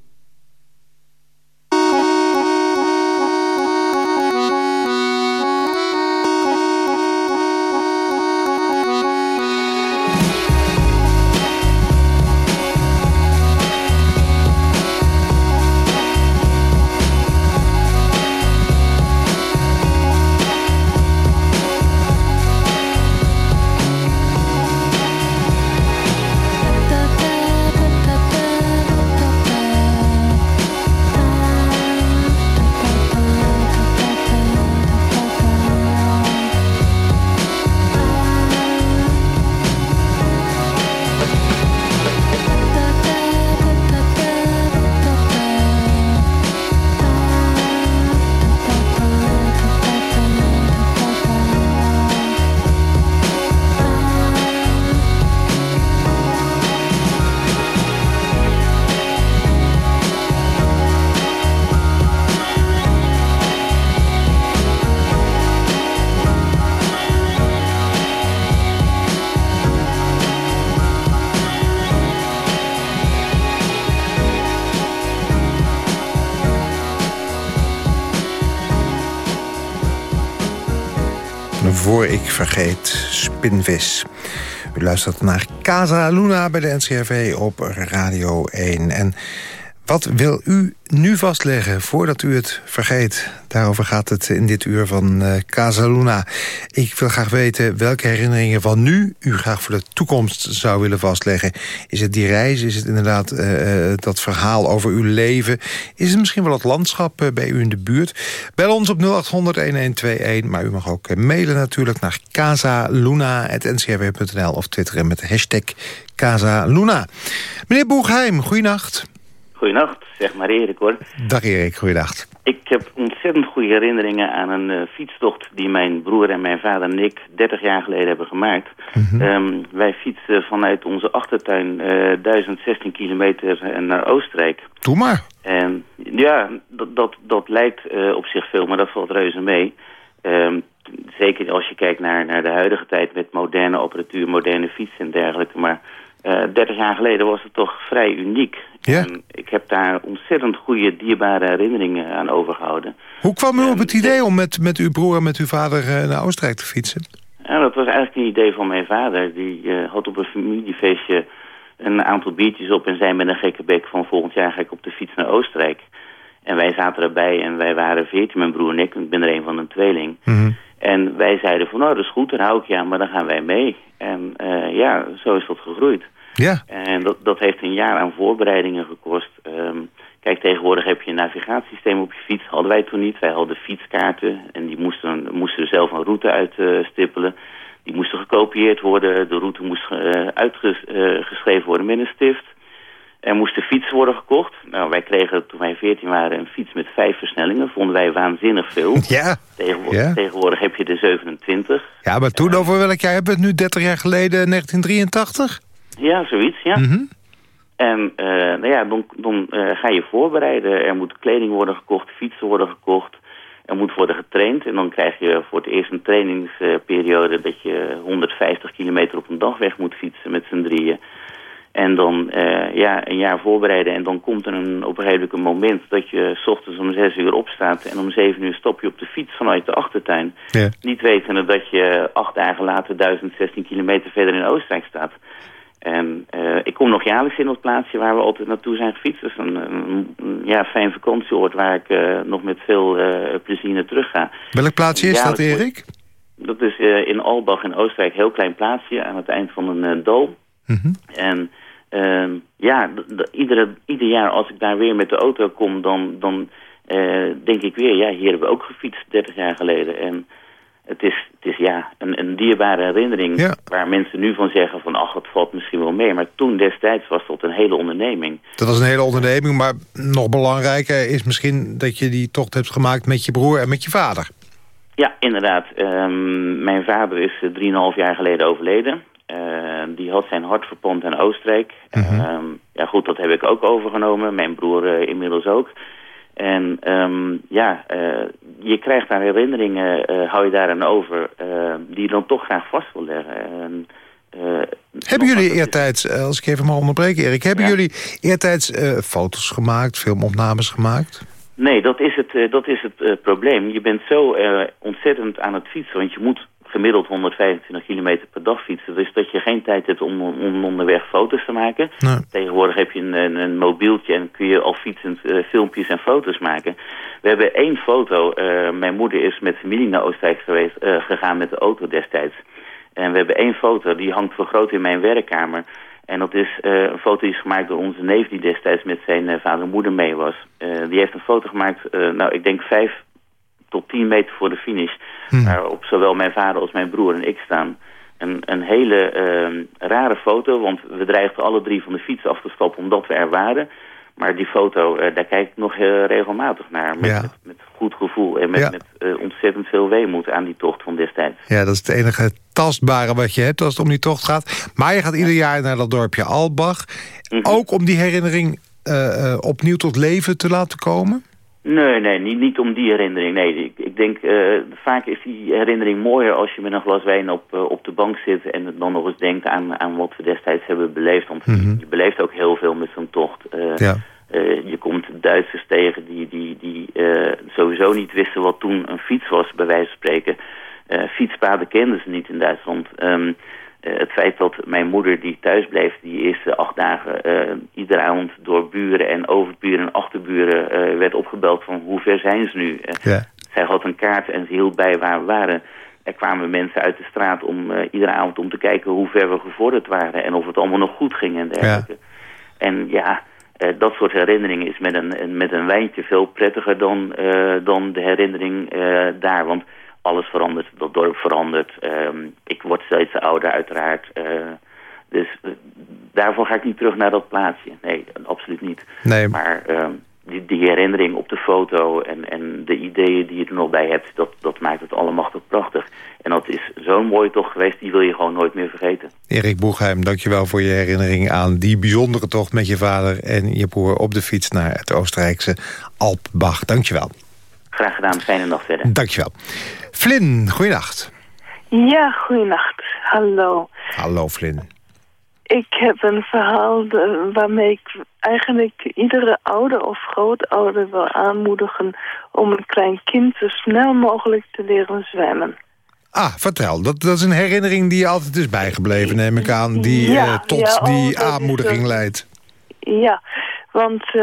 vergeet, Spinvis. U luistert naar Casa Luna bij de NCRV op Radio 1. En wat wil u nu vastleggen voordat u het vergeet? Daarover gaat het in dit uur van uh, Casaluna. Ik wil graag weten welke herinneringen van nu... u graag voor de toekomst zou willen vastleggen. Is het die reis? Is het inderdaad uh, dat verhaal over uw leven? Is het misschien wel het landschap bij u in de buurt? Bel ons op 0800-1121, maar u mag ook mailen natuurlijk... naar casaluna.ncrw.nl of twitteren met de hashtag Casaluna. Meneer Boegheim, goeienacht. Goedenacht, zeg maar Erik hoor. Dag Erik, goeiedag. Ik heb ontzettend goede herinneringen aan een uh, fietstocht die mijn broer en mijn vader en ik 30 jaar geleden hebben gemaakt. Mhm. um, wij fietsen vanuit onze achtertuin uh, 1016 kilometer naar Oostenrijk. Doe maar. En ja, dat, dat, dat lijkt uh, op zich veel, maar dat valt reuze mee. Um, zeker als je kijkt naar, naar de huidige tijd met moderne apparatuur, moderne fietsen en dergelijke. Maar 30 jaar geleden was het toch vrij uniek. Ja. En ik heb daar ontzettend goede, dierbare herinneringen aan overgehouden. Hoe kwam u op het idee om met, met uw broer en met uw vader uh, naar Oostenrijk te fietsen? Ja, dat was eigenlijk een idee van mijn vader. Die uh, had op een familiefeestje een aantal biertjes op en zei met een gekke bek van volgend jaar ga ik op de fiets naar Oostenrijk. En wij zaten erbij en wij waren veertien, mijn broer en ik. Ik ben er een van een tweeling. Mm -hmm. En wij zeiden van nou dat is goed, daar hou ik je aan, maar dan gaan wij mee. En uh, ja, zo is dat gegroeid. Ja. En dat, dat heeft een jaar aan voorbereidingen gekost. Um, kijk, tegenwoordig heb je een navigatiesysteem op je fiets. Hadden wij toen niet. Wij hadden fietskaarten en die moesten, moesten zelf een route uitstippelen. Uh, die moesten gekopieerd worden. De route moest uh, uitgeschreven worden met een stift. Er moesten fietsen worden gekocht. Nou, wij kregen toen wij 14 waren een fiets met vijf versnellingen. Vonden wij waanzinnig veel. <laughs> Ja. Tegenwoordig, ja. tegenwoordig heb je de 27. Ja, maar toen over welk jaar hebben we het nu? 30 jaar geleden, 1983? Ja, zoiets, ja. Mm -hmm. En uh, nou ja, dan, dan uh, ga je voorbereiden. Er moet kleding worden gekocht, fietsen worden gekocht. Er moet worden getraind. En dan krijg je voor het eerst een trainingsperiode... dat je 150 kilometer op een dag weg moet fietsen met z'n drieën. En dan uh, ja, een jaar voorbereiden. En dan komt er een, op een gegeven moment dat je... s ochtends om zes uur opstaat en om zeven uur stop je op de fiets vanuit de achtertuin. Ja. Niet wetende dat je acht dagen later 1016 kilometer verder in Oostenrijk staat. En uh, ik kom nog jaarlijks in dat plaatsje waar we altijd naartoe zijn gefietst. Dat is een, een, ja, fijn vakantieoord waar ik uh, nog met veel uh, plezier naar terug ga. Welk plaatsje is dat, Erik? Dat is in Albach in Oostenrijk, een heel klein plaatsje aan het eind van een dal. Mm -hmm. En ja, iedere, ieder jaar als ik daar weer met de auto kom, dan, dan denk ik weer... ja, hier hebben we ook gefietst 30 jaar geleden. En het is, het is ja, een, een dierbare herinnering ja. waar mensen nu van zeggen van ach, het valt misschien wel mee. Maar toen destijds was dat een hele onderneming. Dat was een hele onderneming, maar nog belangrijker is misschien dat je die tocht hebt gemaakt met je broer en met je vader. Ja, inderdaad. Um, mijn vader is 3,5 jaar geleden overleden. Uh, die had zijn hart verpand aan Oostenrijk. Mm -hmm. um, ja goed, dat heb ik ook overgenomen. Mijn broer uh, inmiddels ook. En um, ja, uh, je krijgt daar herinneringen, uh, hou je daaraan over, uh, die je dan toch graag vast wil leggen. En, hebben jullie eertijds, als ik even mag onderbreken Erik, hebben ja. jullie eertijds foto's gemaakt, filmopnames gemaakt? Nee, dat is het, dat is het probleem. Je bent zo ontzettend aan het fietsen, want je moet gemiddeld 125 kilometer per dag fietsen. Dus dat je geen tijd hebt om, om onderweg foto's te maken. Nee. Tegenwoordig heb je een, een, een, mobieltje en kun je al fietsend uh, filmpjes en foto's maken. We hebben één foto. Uh, mijn moeder is met familie naar Oostenrijk geweest, uh, gegaan met de auto destijds. En we hebben één foto, die hangt vergroot in mijn werkkamer. En dat is een foto die is gemaakt door onze neef die destijds met zijn vader en moeder mee was. die heeft een foto gemaakt, nou ik denk vijf tot 10 meter voor de finish. Hmm. Waarop zowel mijn vader als mijn broer en ik staan. Een, een hele uh, rare foto, want we dreigden alle drie van de fiets af te stappen omdat we er waren. Maar die foto, uh, daar kijk ik nog uh, regelmatig naar. Met, ja. met, met, goed gevoel en met, ja. met uh, ontzettend veel weemoed aan die tocht van destijds. Ja, dat is het enige tastbare wat je hebt als het om die tocht gaat. Maar je gaat ieder jaar naar dat dorpje Albach. Mhm. Ook om die herinnering opnieuw tot leven te laten komen? Nee, nee, niet, niet om die herinnering. Nee, ik, ik denk, uh, vaak is die herinnering mooier als je met een glas wijn op, uh, op de bank zit... en dan nog eens denkt aan, aan wat we destijds hebben beleefd. Want mm -hmm. je beleeft ook heel veel met zo'n tocht. Uh, ja. je komt Duitsers tegen die, die, die sowieso niet wisten wat toen een fiets was, bij wijze van spreken... fietspaden kenden ze niet in Duitsland. Ehm, het feit dat mijn moeder die thuis bleef die eerste acht dagen iedere avond door buren en overburen en achterburen werd opgebeld van hoe ver zijn ze nu. Ja. Zij had een kaart en ze hield bij waar we waren. Er kwamen mensen uit de straat om iedere avond om te kijken hoe ver we gevorderd waren en of het allemaal nog goed ging en dergelijke. Ja. En ja, uh, dat soort herinneringen is met een, met een wijntje veel prettiger dan, uh, dan de herinnering uh, daar. Want alles verandert, dat dorp verandert. Um, ik word steeds ouder uiteraard. dus daarvoor ga ik niet terug naar dat plaatsje. Nee, absoluut niet. Nee. Maar um, die, die, herinnering op de foto en, en de ideeën die je er nog bij hebt... dat, dat maakt het allemaal toch prachtig. En dat is zo'n mooi tocht geweest, die wil je gewoon nooit meer vergeten. Erik Boegheim, dankjewel voor je herinnering aan die bijzondere tocht... met je vader en je broer op de fiets naar het Oostenrijkse Alpbach. Dankjewel. Graag gedaan, fijne nacht verder. Dankjewel. Flynn, goeienacht. Ja, goeienacht. Hallo. Hallo, Flynn. Ik heb een verhaal waarmee ik eigenlijk iedere ouder of grootouder wil aanmoedigen... om een klein kind zo snel mogelijk te leren zwemmen. Ah, vertel. Dat, dat is een herinnering die je altijd is bijgebleven, neem ik aan. Die ja, uh, tot ja, die oh, aanmoediging leidt. Ja, want uh,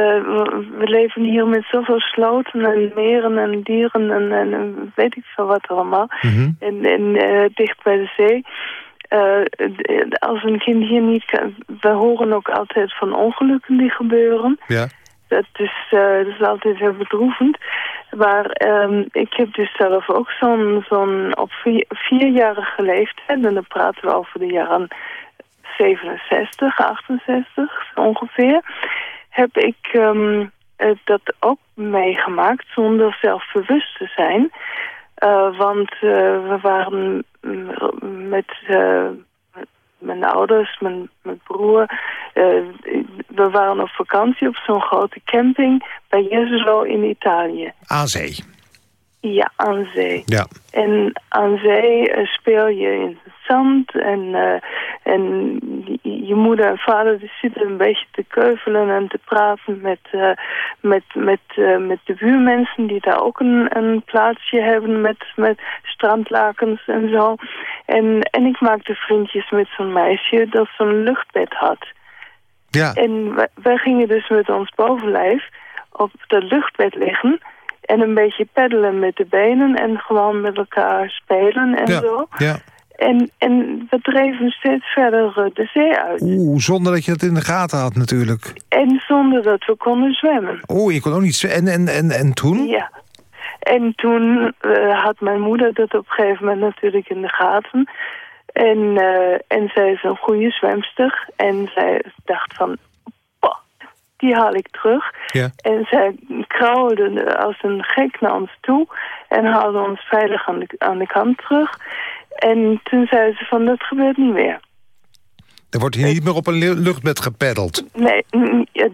we leven hier met zoveel sloten en meren en dieren en, en weet ik veel wat allemaal. Mm -hmm. En, en uh, dicht bij de zee. Uh, als een kind hier niet kan... We horen ook altijd van ongelukken die gebeuren. Ja. Dat is, uh, dat is altijd heel bedroevend. Maar um, ik heb dus zelf ook zo'n zo'n op vier, vierjarige leeftijd... en dan praten we over de jaren 67, 68 ongeveer... heb ik um, dat ook meegemaakt zonder zelfbewust te zijn... Uh, want uh, we waren met mijn ouders, mijn, mijn broer. we waren op vakantie op zo'n grote camping bij Jesolo in Italië. Aan? Ja, aan zee. Ja. En aan zee speel je in het zand en, uh, en je moeder en vader die zitten een beetje te keuvelen en te praten met, uh, met, met, uh, met de buurmensen die daar ook een, een plaatsje hebben met, met strandlakens en zo. En, en ik maakte vriendjes met zo'n meisje dat zo'n luchtbed had. Ja. En wij, wij gingen dus met ons bovenlijf op dat luchtbed liggen en een beetje peddelen met de benen en gewoon met elkaar spelen en ja, zo. Ja. En, en we dreven steeds verder uh, de zee uit. Oeh, zonder dat je het in de gaten had natuurlijk. En zonder dat we konden zwemmen. Oeh, je kon ook niet zwemmen. En, en, en, en toen? Ja. En toen uh, had mijn moeder dat op een gegeven moment natuurlijk in de gaten. En, uh, en zij is een goede zwemster. En zij dacht van, "Bah, die haal ik terug. Ja. En zij krauwde als een gek naar ons toe. En haalde ons veilig aan de, aan de kant terug. En toen zei ze van, dat gebeurt niet meer. Er wordt hier niet meer op een luchtbed gepeddeld. Nee,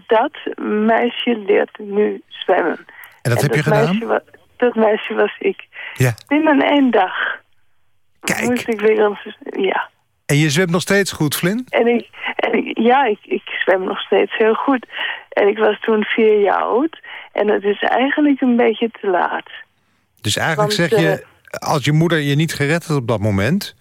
dat meisje leert nu zwemmen. En dat heb je gedaan? Dat meisje was ik. Ja. Binnen één dag Kijk. moest ik weer... Ja. En je zwemt nog steeds goed, Flynn? En ik, en ik, ja, ik, ik zwem nog steeds heel goed. En ik was toen vier jaar oud. En het is eigenlijk een beetje te laat. Dus eigenlijk Want, zeg je, eh, als je moeder je niet gered had op dat moment...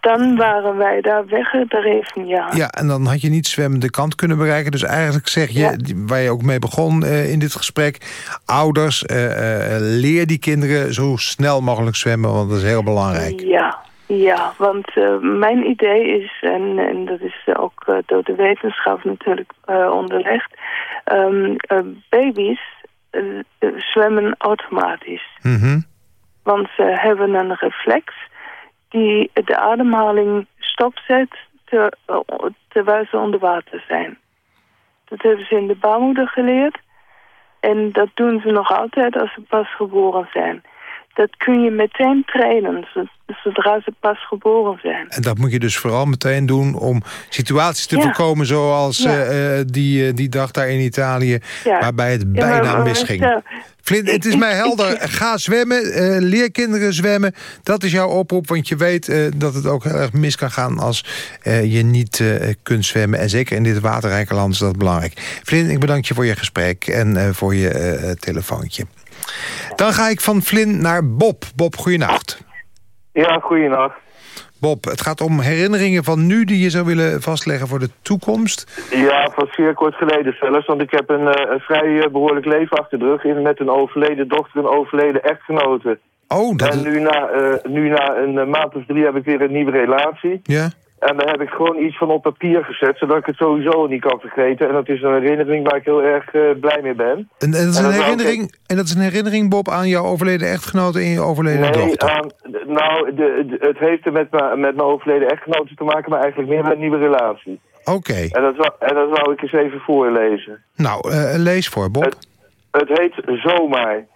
Dan waren wij daar weggedreven, ja. Ja, en dan had je niet zwemmende kant kunnen bereiken. Dus eigenlijk zeg je, Ja. waar je ook mee begon eh, in dit gesprek... ouders, eh, eh, leer die kinderen zo snel mogelijk zwemmen... want dat is heel belangrijk. Ja, ja want eh, mijn idee is, en, en dat is ook eh, door de wetenschap natuurlijk eh, onderlegd... eh, baby's zwemmen automatisch. Mhm. Want ze hebben een reflex die de ademhaling stopzet ter- terwijl ze onder water zijn. Dat hebben ze in de baarmoeder geleerd. En dat doen ze nog altijd als ze pas geboren zijn. Dat kun je meteen trainen, zo- zodra ze pas geboren zijn. En dat moet je dus vooral meteen doen om situaties te Ja. voorkomen... zoals Ja. eh, eh, die, eh, die dag daar in Italië, Ja. waarbij het bijna maar- misging. Flint, het is mij helder. Ga zwemmen, leer kinderen zwemmen. Dat is jouw oproep, want je weet dat het ook heel erg mis kan gaan... als je niet kunt zwemmen. En zeker in dit waterrijke land is dat belangrijk. Flynn, ik bedank je voor je gesprek en voor je telefoontje. Dan ga ik van Flynn naar Bob. Bob, goeienacht. Ja, goeienacht. Bob, het gaat om herinneringen van nu die je zou willen vastleggen voor de toekomst. Ja, van zeer kort geleden zelfs. Want ik heb een, eh, een vrij eh, behoorlijk leven achter de rug. in- Met een overleden dochter, een overleden echtgenote. Oh, dat En nu na, eh, nu na een maand of drie heb ik weer een nieuwe relatie. Ja? En daar heb ik gewoon iets van op papier gezet, zodat ik het sowieso niet kan vergeten. En dat is een herinnering waar ik heel erg eh, blij mee ben. En, en, dat is En een dat herinnering, en dat is een herinnering, Bob, aan jouw overleden echtgenote en je overleden Nee, dochter. aan, nou, de, de- het heeft er met, mijn- met mijn overleden echtgenote te maken, maar eigenlijk meer met een nieuwe relatie. Oké, En dat, wou- en dat wou ik eens even voorlezen. nou, eh, lees voor, Bob. Het heet zomaar.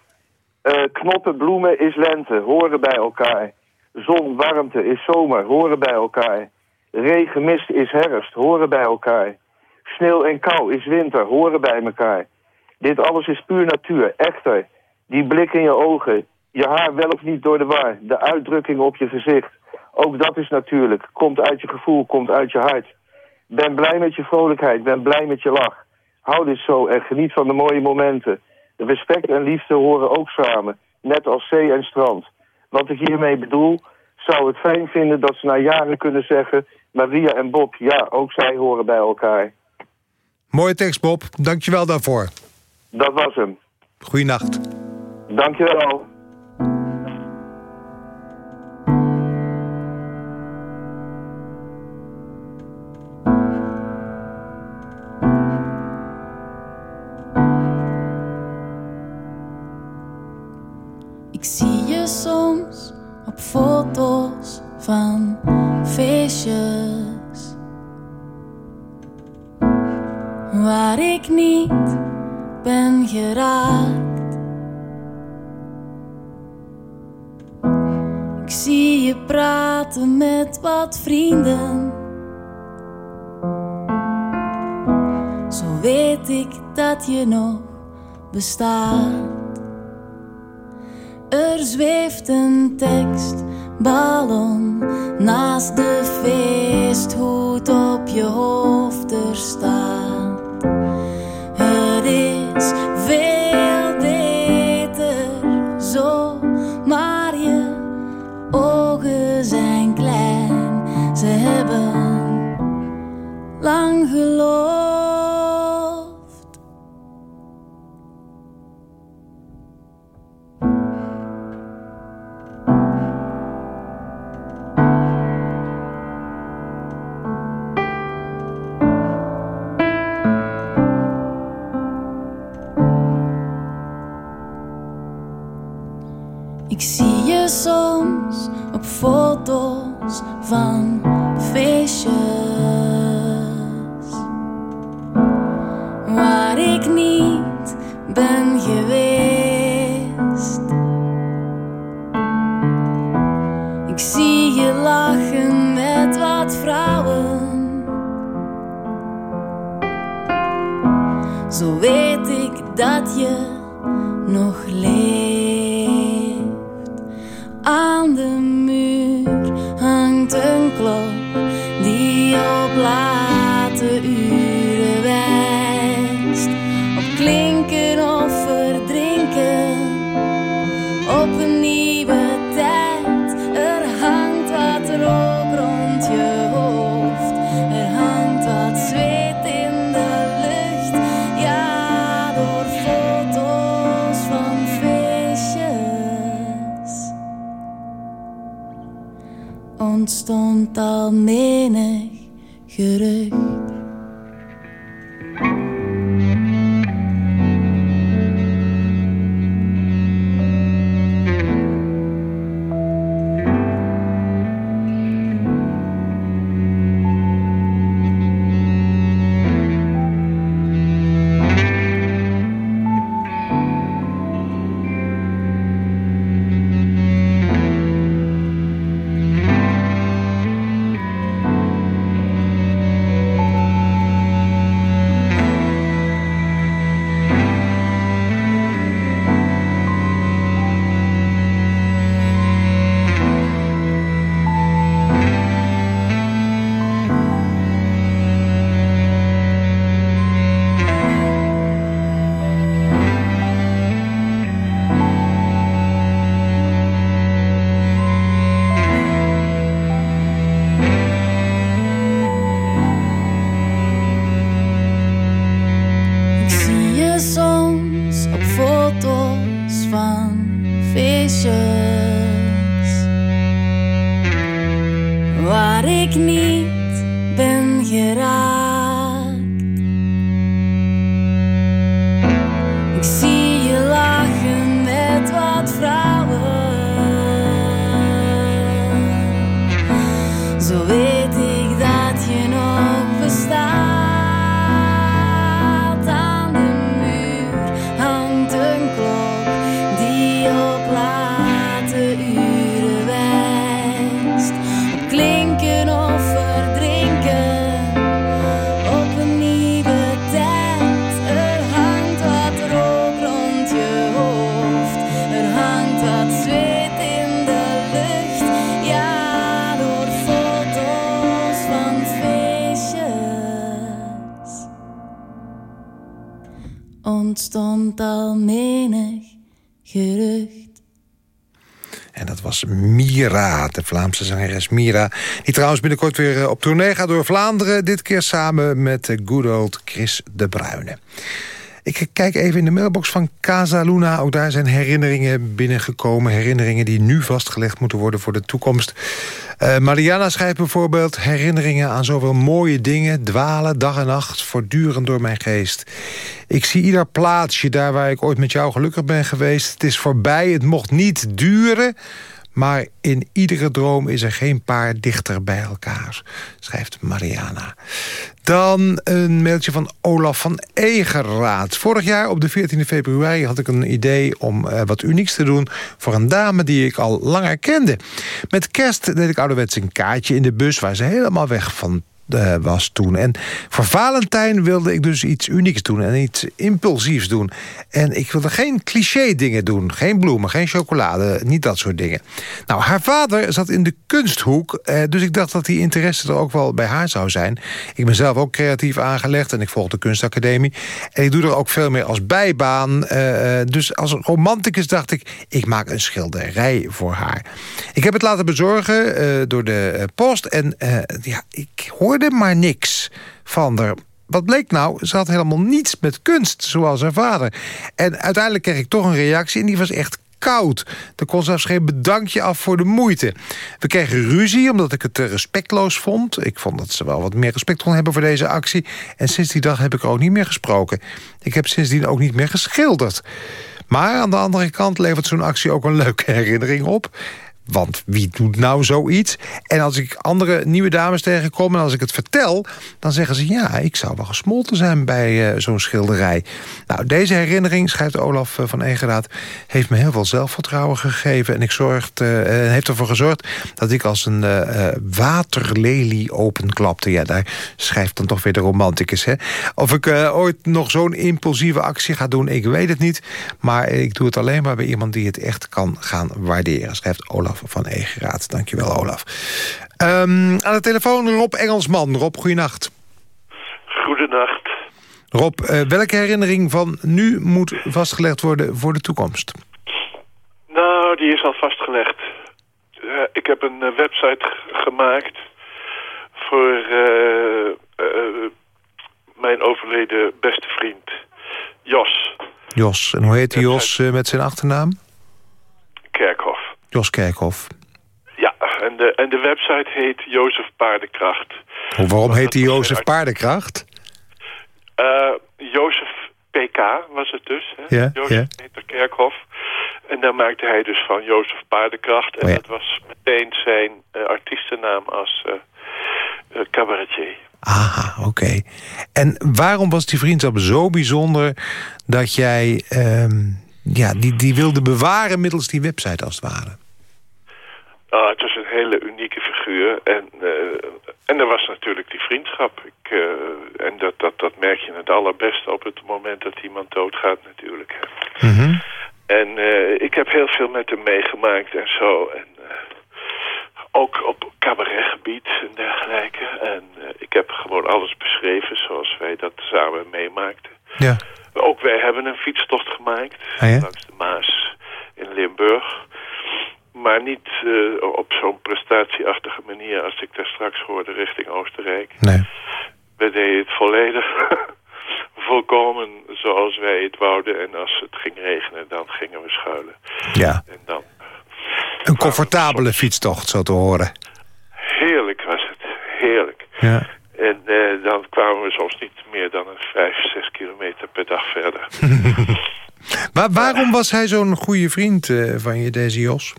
Eh, knoppen, bloemen is lente, horen bij elkaar. Zon, warmte is zomer, horen bij elkaar. Regen, mist is herfst, horen bij elkaar. Sneeuw en kou is winter, horen bij elkaar. Dit alles is puur natuur, echter. Die blik in je ogen, je haar wel of niet door de war, de uitdrukking op je gezicht. Ook dat is natuurlijk, komt uit je gevoel, komt uit je hart. Ben blij met je vrolijkheid, ben blij met je lach. Hou dit zo en geniet van de mooie momenten. Respect en liefde horen ook samen, net als zee en strand. Wat ik hiermee bedoel, zou het fijn vinden dat ze na jaren kunnen zeggen... Maria en Bob, ja, ook zij horen bij elkaar. Mooie tekst, Bob. Dankjewel daarvoor. Dat was hem. Goeienacht. Dankjewel. Wat vrienden. Zo weet ik dat je nog bestaat. Er zweeft een tekstballon naast de feesthoed op je hoofd er staat. Lang geloofd. Weet ik dat je nog leeft. Ontstond al menig gerucht. Waar ik niet ben geraakt. Ontstond al menig gerucht. En dat was Mira, de Vlaamse zangeres Mira. Die trouwens binnenkort weer eh, op tournee gaat door Vlaanderen. Dit keer samen met de good old Chris de Bruyne. Ik kijk even in de mailbox van Casa Luna. Ook daar zijn herinneringen binnengekomen. Herinneringen die nu vastgelegd moeten worden voor de toekomst. Eh, Mariana schrijft bijvoorbeeld herinneringen aan zoveel mooie dingen... dwalen dag en nacht, voortdurend door mijn geest. Ik zie ieder plaatsje daar waar ik ooit met jou gelukkig ben geweest. Het is voorbij, het mocht niet duren... Maar in iedere droom is er geen paar dichter bij elkaar, schrijft Mariana. Dan een mailtje van Olaf van Egeraat. Vorig jaar op de 14 februari had ik een idee om uh, wat unieks te doen... voor een dame die ik al langer kende. Met kerst deed ik ouderwets een kaartje in de bus... waar ze helemaal weg van uh, was toen. En voor Valentijn wilde ik dus iets unieks doen en iets impulsiefs doen. En ik wilde geen cliché dingen doen. Geen bloemen, geen chocolade, niet dat soort dingen. Nou, haar vader zat in de kunsthoek, uh, dus ik dacht dat die interesse er ook wel bij haar zou zijn. Ik ben zelf ook creatief aangelegd en ik volg de kunstacademie. En ik doe er ook veel meer als bijbaan. Uh, dus als romanticus dacht ik, ik maak een schilderij voor haar. Ik heb het laten bezorgen door de post en ja, ik hoorde maar niks van haar. Wat bleek nou? Ze had helemaal niets met kunst, zoals haar vader. En uiteindelijk kreeg ik toch een reactie en die was echt koud. Er kon zelfs geen bedankje af voor de moeite. We kregen ruzie omdat ik het te respectloos vond. Ik vond dat ze wel wat meer respect kon hebben voor deze actie. En sinds die dag heb ik er ook niet meer gesproken. Ik heb sindsdien ook niet meer geschilderd. Maar aan de andere kant levert zo'n actie ook een leuke <laughs> herinnering op. Want wie doet nou zoiets? En als ik andere nieuwe dames tegenkom en als ik het vertel... dan zeggen ze, ja, ik zou wel gesmolten zijn bij uh, zo'n schilderij. Nou, deze herinnering, schrijft Olaf uh, van Egeraat... heeft me heel veel zelfvertrouwen gegeven... en ik zorgt, uh, heeft ervoor gezorgd dat ik als een waterlelie openklapte. Ja, daar schrijft dan toch weer de romanticus, hè? Of ik ooit nog zo'n impulsieve actie ga doen, ik weet het niet. Maar ik doe het alleen maar bij iemand die het echt kan gaan waarderen, schrijft Olaf van Egeraat. Dankjewel, Olaf. Um, aan de telefoon Rob Engelsman. Rob, goeienacht. Goedenacht. Rob, uh, welke herinnering van nu moet vastgelegd worden voor de toekomst? Nou, die is al vastgelegd. Uh, ik heb een uh, website gemaakt voor mijn overleden beste vriend Jos. Jos, en hoe heet die Jos met zijn achternaam? Kerkhoff. Jos Kerkhoff. Ja, en de, en de website heet Jozef Paardenkracht. Waarom heet die Jozef Paardenkracht? Uh, Jozef PK was het dus. Hè? Ja, Jozef ja. Peter Kerkhoff. En daar maakte hij dus van Jozef Paardenkracht. En Oh ja. dat was meteen zijn uh, artiestennaam als uh, cabaretier. Aha, oké. En waarom was die vriendschap zo bijzonder... dat jij um, ja, die, die wilde bewaren middels die website als het ware? Uh, het was een hele unieke figuur. En, uh, en er was natuurlijk die vriendschap. Ik, uh, en dat, dat, dat merk je het allerbeste op het moment dat iemand doodgaat natuurlijk. Mm -hmm. En uh, ik heb heel veel met hem meegemaakt en zo. En ook op cabaretgebied en dergelijke. En ik heb gewoon alles beschreven zoals wij dat samen meemaakten. Ja. Ook wij hebben een fietstocht gemaakt ah, ja? langs de Maas in Limburg. Maar niet uh, op zo'n prestatieachtige manier als ik daar straks hoorde richting Oostenrijk. Nee. We deden het volledig <laughs> volkomen zoals wij het wouden. En als het ging regenen, dan gingen we schuilen. Ja. En dan, Een comfortabele fietstocht, zo te horen. heerlijk was het, heerlijk. Ja. En eh, dan kwamen we soms niet meer dan een vijf, zes kilometer per dag verder. <laughs> Maar waarom was hij zo'n goede vriend eh, van je, deze Jos?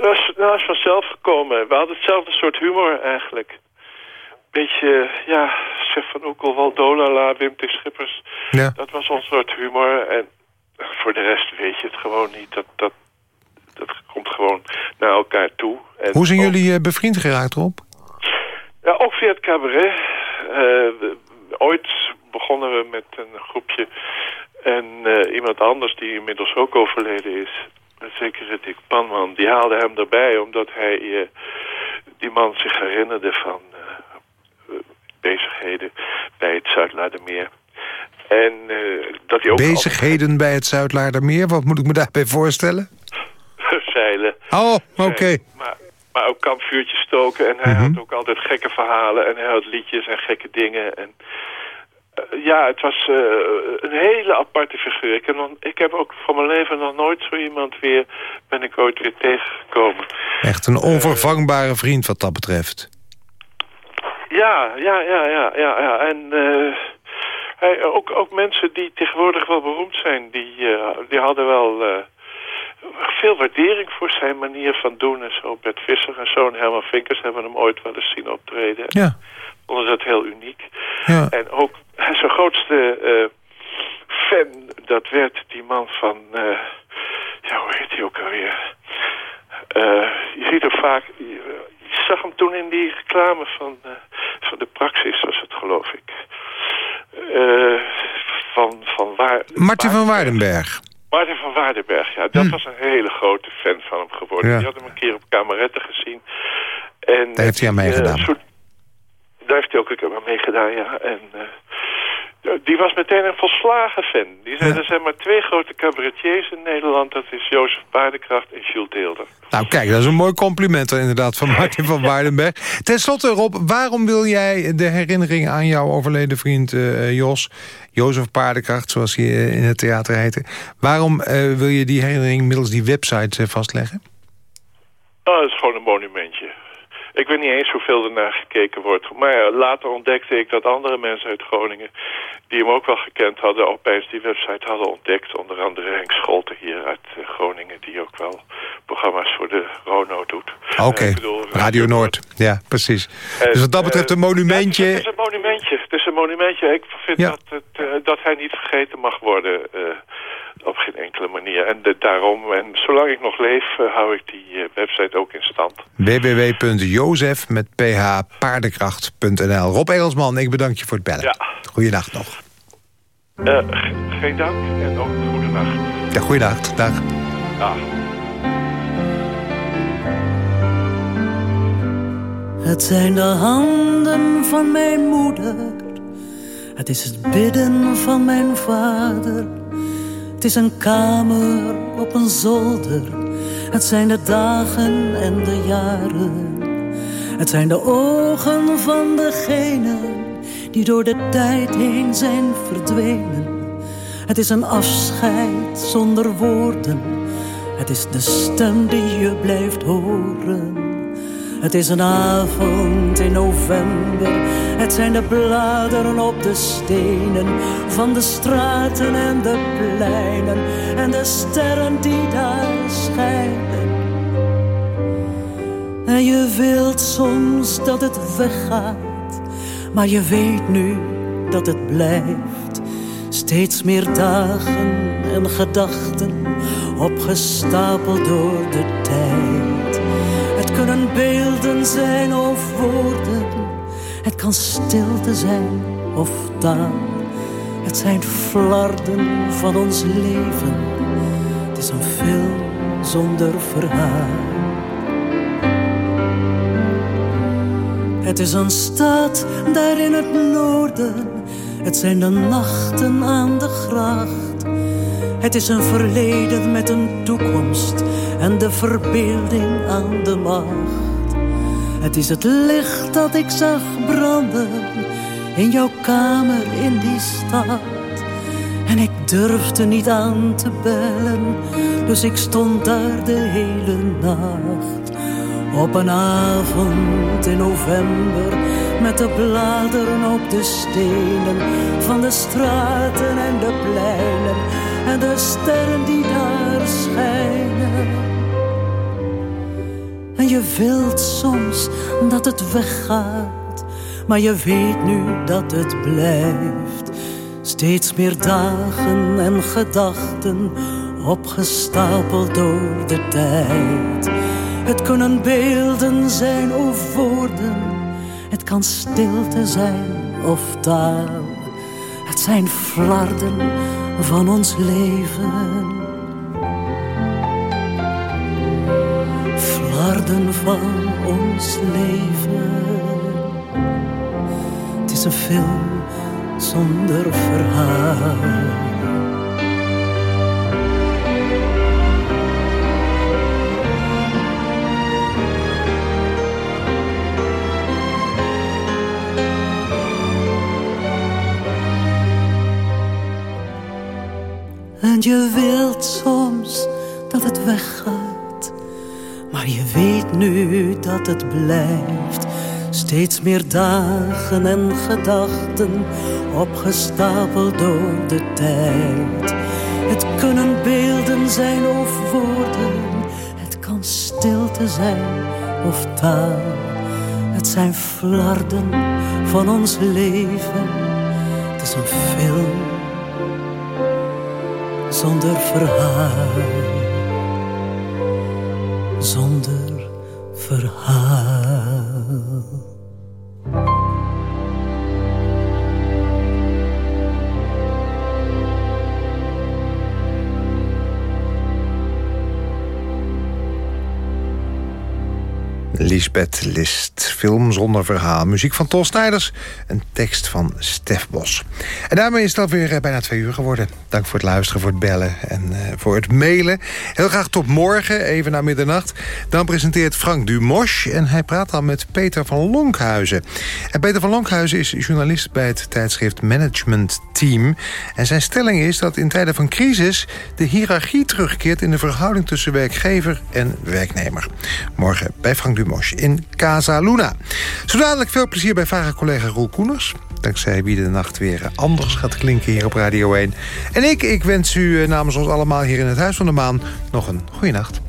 Dat is, vanzelf gekomen. We hadden hetzelfde soort humor eigenlijk. Beetje, ja, zeg van Oekel, Waldolala, Wim T. Schippers. Ja. Dat was ons soort humor. En voor de rest weet je het gewoon niet. Dat, dat, dat komt gewoon naar elkaar toe. En Hoe zijn ook- jullie eh, bevriend geraakt, Rob? Ja, ook via het cabaret. Eh, ooit begonnen we met een groepje. En eh, iemand anders die inmiddels ook overleden is. Een zekere Dick Panman. Die haalde hem erbij omdat hij... eh, die man zich herinnerde van eh, bezigheden bij het Zuidlaardermeer. En eh, dat hij ook Bezigheden bij het Zuidlaardermeer, wat moet ik me daarbij voorstellen? <laughs> zeilen. Oh, oké. Maar, maar ook kampvuurtjes stoken. En hij had ook altijd gekke verhalen. En hij had liedjes en gekke dingen. En ja, het was eh, een hele aparte figuur. Ik heb, nog, ik heb ook van mijn leven nog nooit zo iemand weer... ben ik ooit weer tegengekomen. Echt een onvervangbare vriend wat dat betreft. Ja, ja, ja, ja, ja. ja. En eh, hij, ook, ook mensen die tegenwoordig wel beroemd zijn... die, eh, die hadden wel... veel waardering voor zijn manier van doen en zo. Bert Visser en zo en Herman Vinkers hebben hem ooit wel eens zien optreden. Ja. Vonden dat heel uniek. Ja. En ook zijn grootste eh, fan, dat werd die man van... eh, ja, hoe heet hij ook alweer? Eh, je ziet hem vaak... Je, je zag hem toen in die reclame van, van de Praxis, was het geloof ik. Van, van waar... Martin van Waardenberg. Martin van Waardenberg, ja, dat was een hele grote fan van hem geworden. Ja. Die had hem een keer op kameretten gezien. En, Daar heeft hij aan eh, meegedaan. daar heeft hij ook een keer aan meegedaan, ja. En eh, die was meteen een volslagen fan. Die zei, er zijn maar twee grote cabaretiers in Nederland. Dat is Jozef Paardenkracht en Jules Deelder. Nou kijk, dat is een mooi compliment dan inderdaad van Martin van Waardenberg. Ten slotte Rob, waarom wil jij de herinnering aan jouw overleden vriend eh, Jos... Jozef Paardenkracht, zoals hij eh, in het theater heette... waarom eh, wil je die herinnering middels die website vastleggen? Oh, dat is gewoon een monumentje. Ik weet niet eens hoeveel er naar gekeken wordt. Maar ja, later ontdekte ik dat andere mensen uit Groningen... die hem ook wel gekend hadden, opeens die website hadden ontdekt. Onder andere Henk Scholten hier uit eh, Groningen... die ook wel programma's voor de Rono doet. Oké, Eh, Radio Noord. Ja, precies. En, Dus wat dat betreft eh, een monumentje... Het is een monumentje. Het is een monumentje. Ik vind Ja. dat, het, eh, dat hij niet vergeten mag worden. eh, op geen enkele manier. En de- daarom, en zolang ik nog leef, eh, hou ik die eh, website ook in stand. www.jozef met phpaardenkracht.nl. Rob Engelsman, ik bedank je voor het bellen. Ja. Goeiedag nog. Eh, ge- geen dank en ook goede nacht. Ja, goeiedag. Dag. Dag. Het zijn de handen van mijn moeder. Het is het bidden van mijn vader. Het is een kamer op een zolder. Het zijn de dagen en de jaren. Het zijn de ogen van degenen die door de tijd heen zijn verdwenen. Het is een afscheid zonder woorden. Het is de stem die je blijft horen. Het is een avond in november. Het zijn de bladeren op de stenen van de straten en de pleinen en de sterren die daar schijnen. En je wilt soms dat het weggaat, maar je weet nu dat het blijft. Steeds meer dagen en gedachten opgestapeld door de tijd. Beelden zijn of woorden. Het kan stilte zijn of taal. Het zijn flarden van ons leven. Het is een film zonder verhaal. Het is een stad daar in het noorden. Het zijn de nachten aan de gracht. Het is een verleden met een toekomst en de verbeelding aan de macht. Het is het licht dat ik zag branden in jouw kamer in die stad. En ik durfde niet aan te bellen, dus ik stond daar de hele nacht. Op een avond in november, met de bladeren op de stenen van de straten en de pleinen en de sterren die daar schijnen. Je wilt soms dat het weggaat, maar je weet nu dat het blijft. Steeds meer dagen en gedachten opgestapeld door de tijd. Het kunnen beelden zijn of woorden, het kan stilte zijn of taal. Het zijn flarden van ons leven. Flarden van ons leven. Het is een film zonder verhaal. En je wilt soms dat het weggaat, maar je weet nu dat het blijft. Steeds meer dagen en gedachten opgestapeld door de tijd. Het kunnen beelden zijn of woorden, het kan stilte zijn of taal. Het zijn flarden van ons leven, het is een film zonder verhaal, zonder verhaal. Lisbeth List. Film zonder verhaal. Muziek van Tol Snijders. Een tekst van Stef Bos. En daarmee is het alweer eh, bijna twee uur geworden. Dank voor het luisteren, voor het bellen en uh, voor het mailen. Heel graag tot morgen, even na middernacht. Dan presenteert Frank Dumosch en hij praat dan met Peter van Lonkhuizen. En Peter van Lonkhuizen is journalist bij het tijdschrift Management Team. En zijn stelling is dat in tijden van crisis... de hiërarchie terugkeert in de verhouding tussen werkgever en werknemer. Morgen bij Frank Dumosch in Casa Luna. Zo dadelijk veel plezier bij vage collega Roel Koeners. Dankzij wie de nacht weer anders gaat klinken hier op Radio 1. En ik, ik wens u namens ons allemaal hier in het Huis van de Maan nog een goede nacht.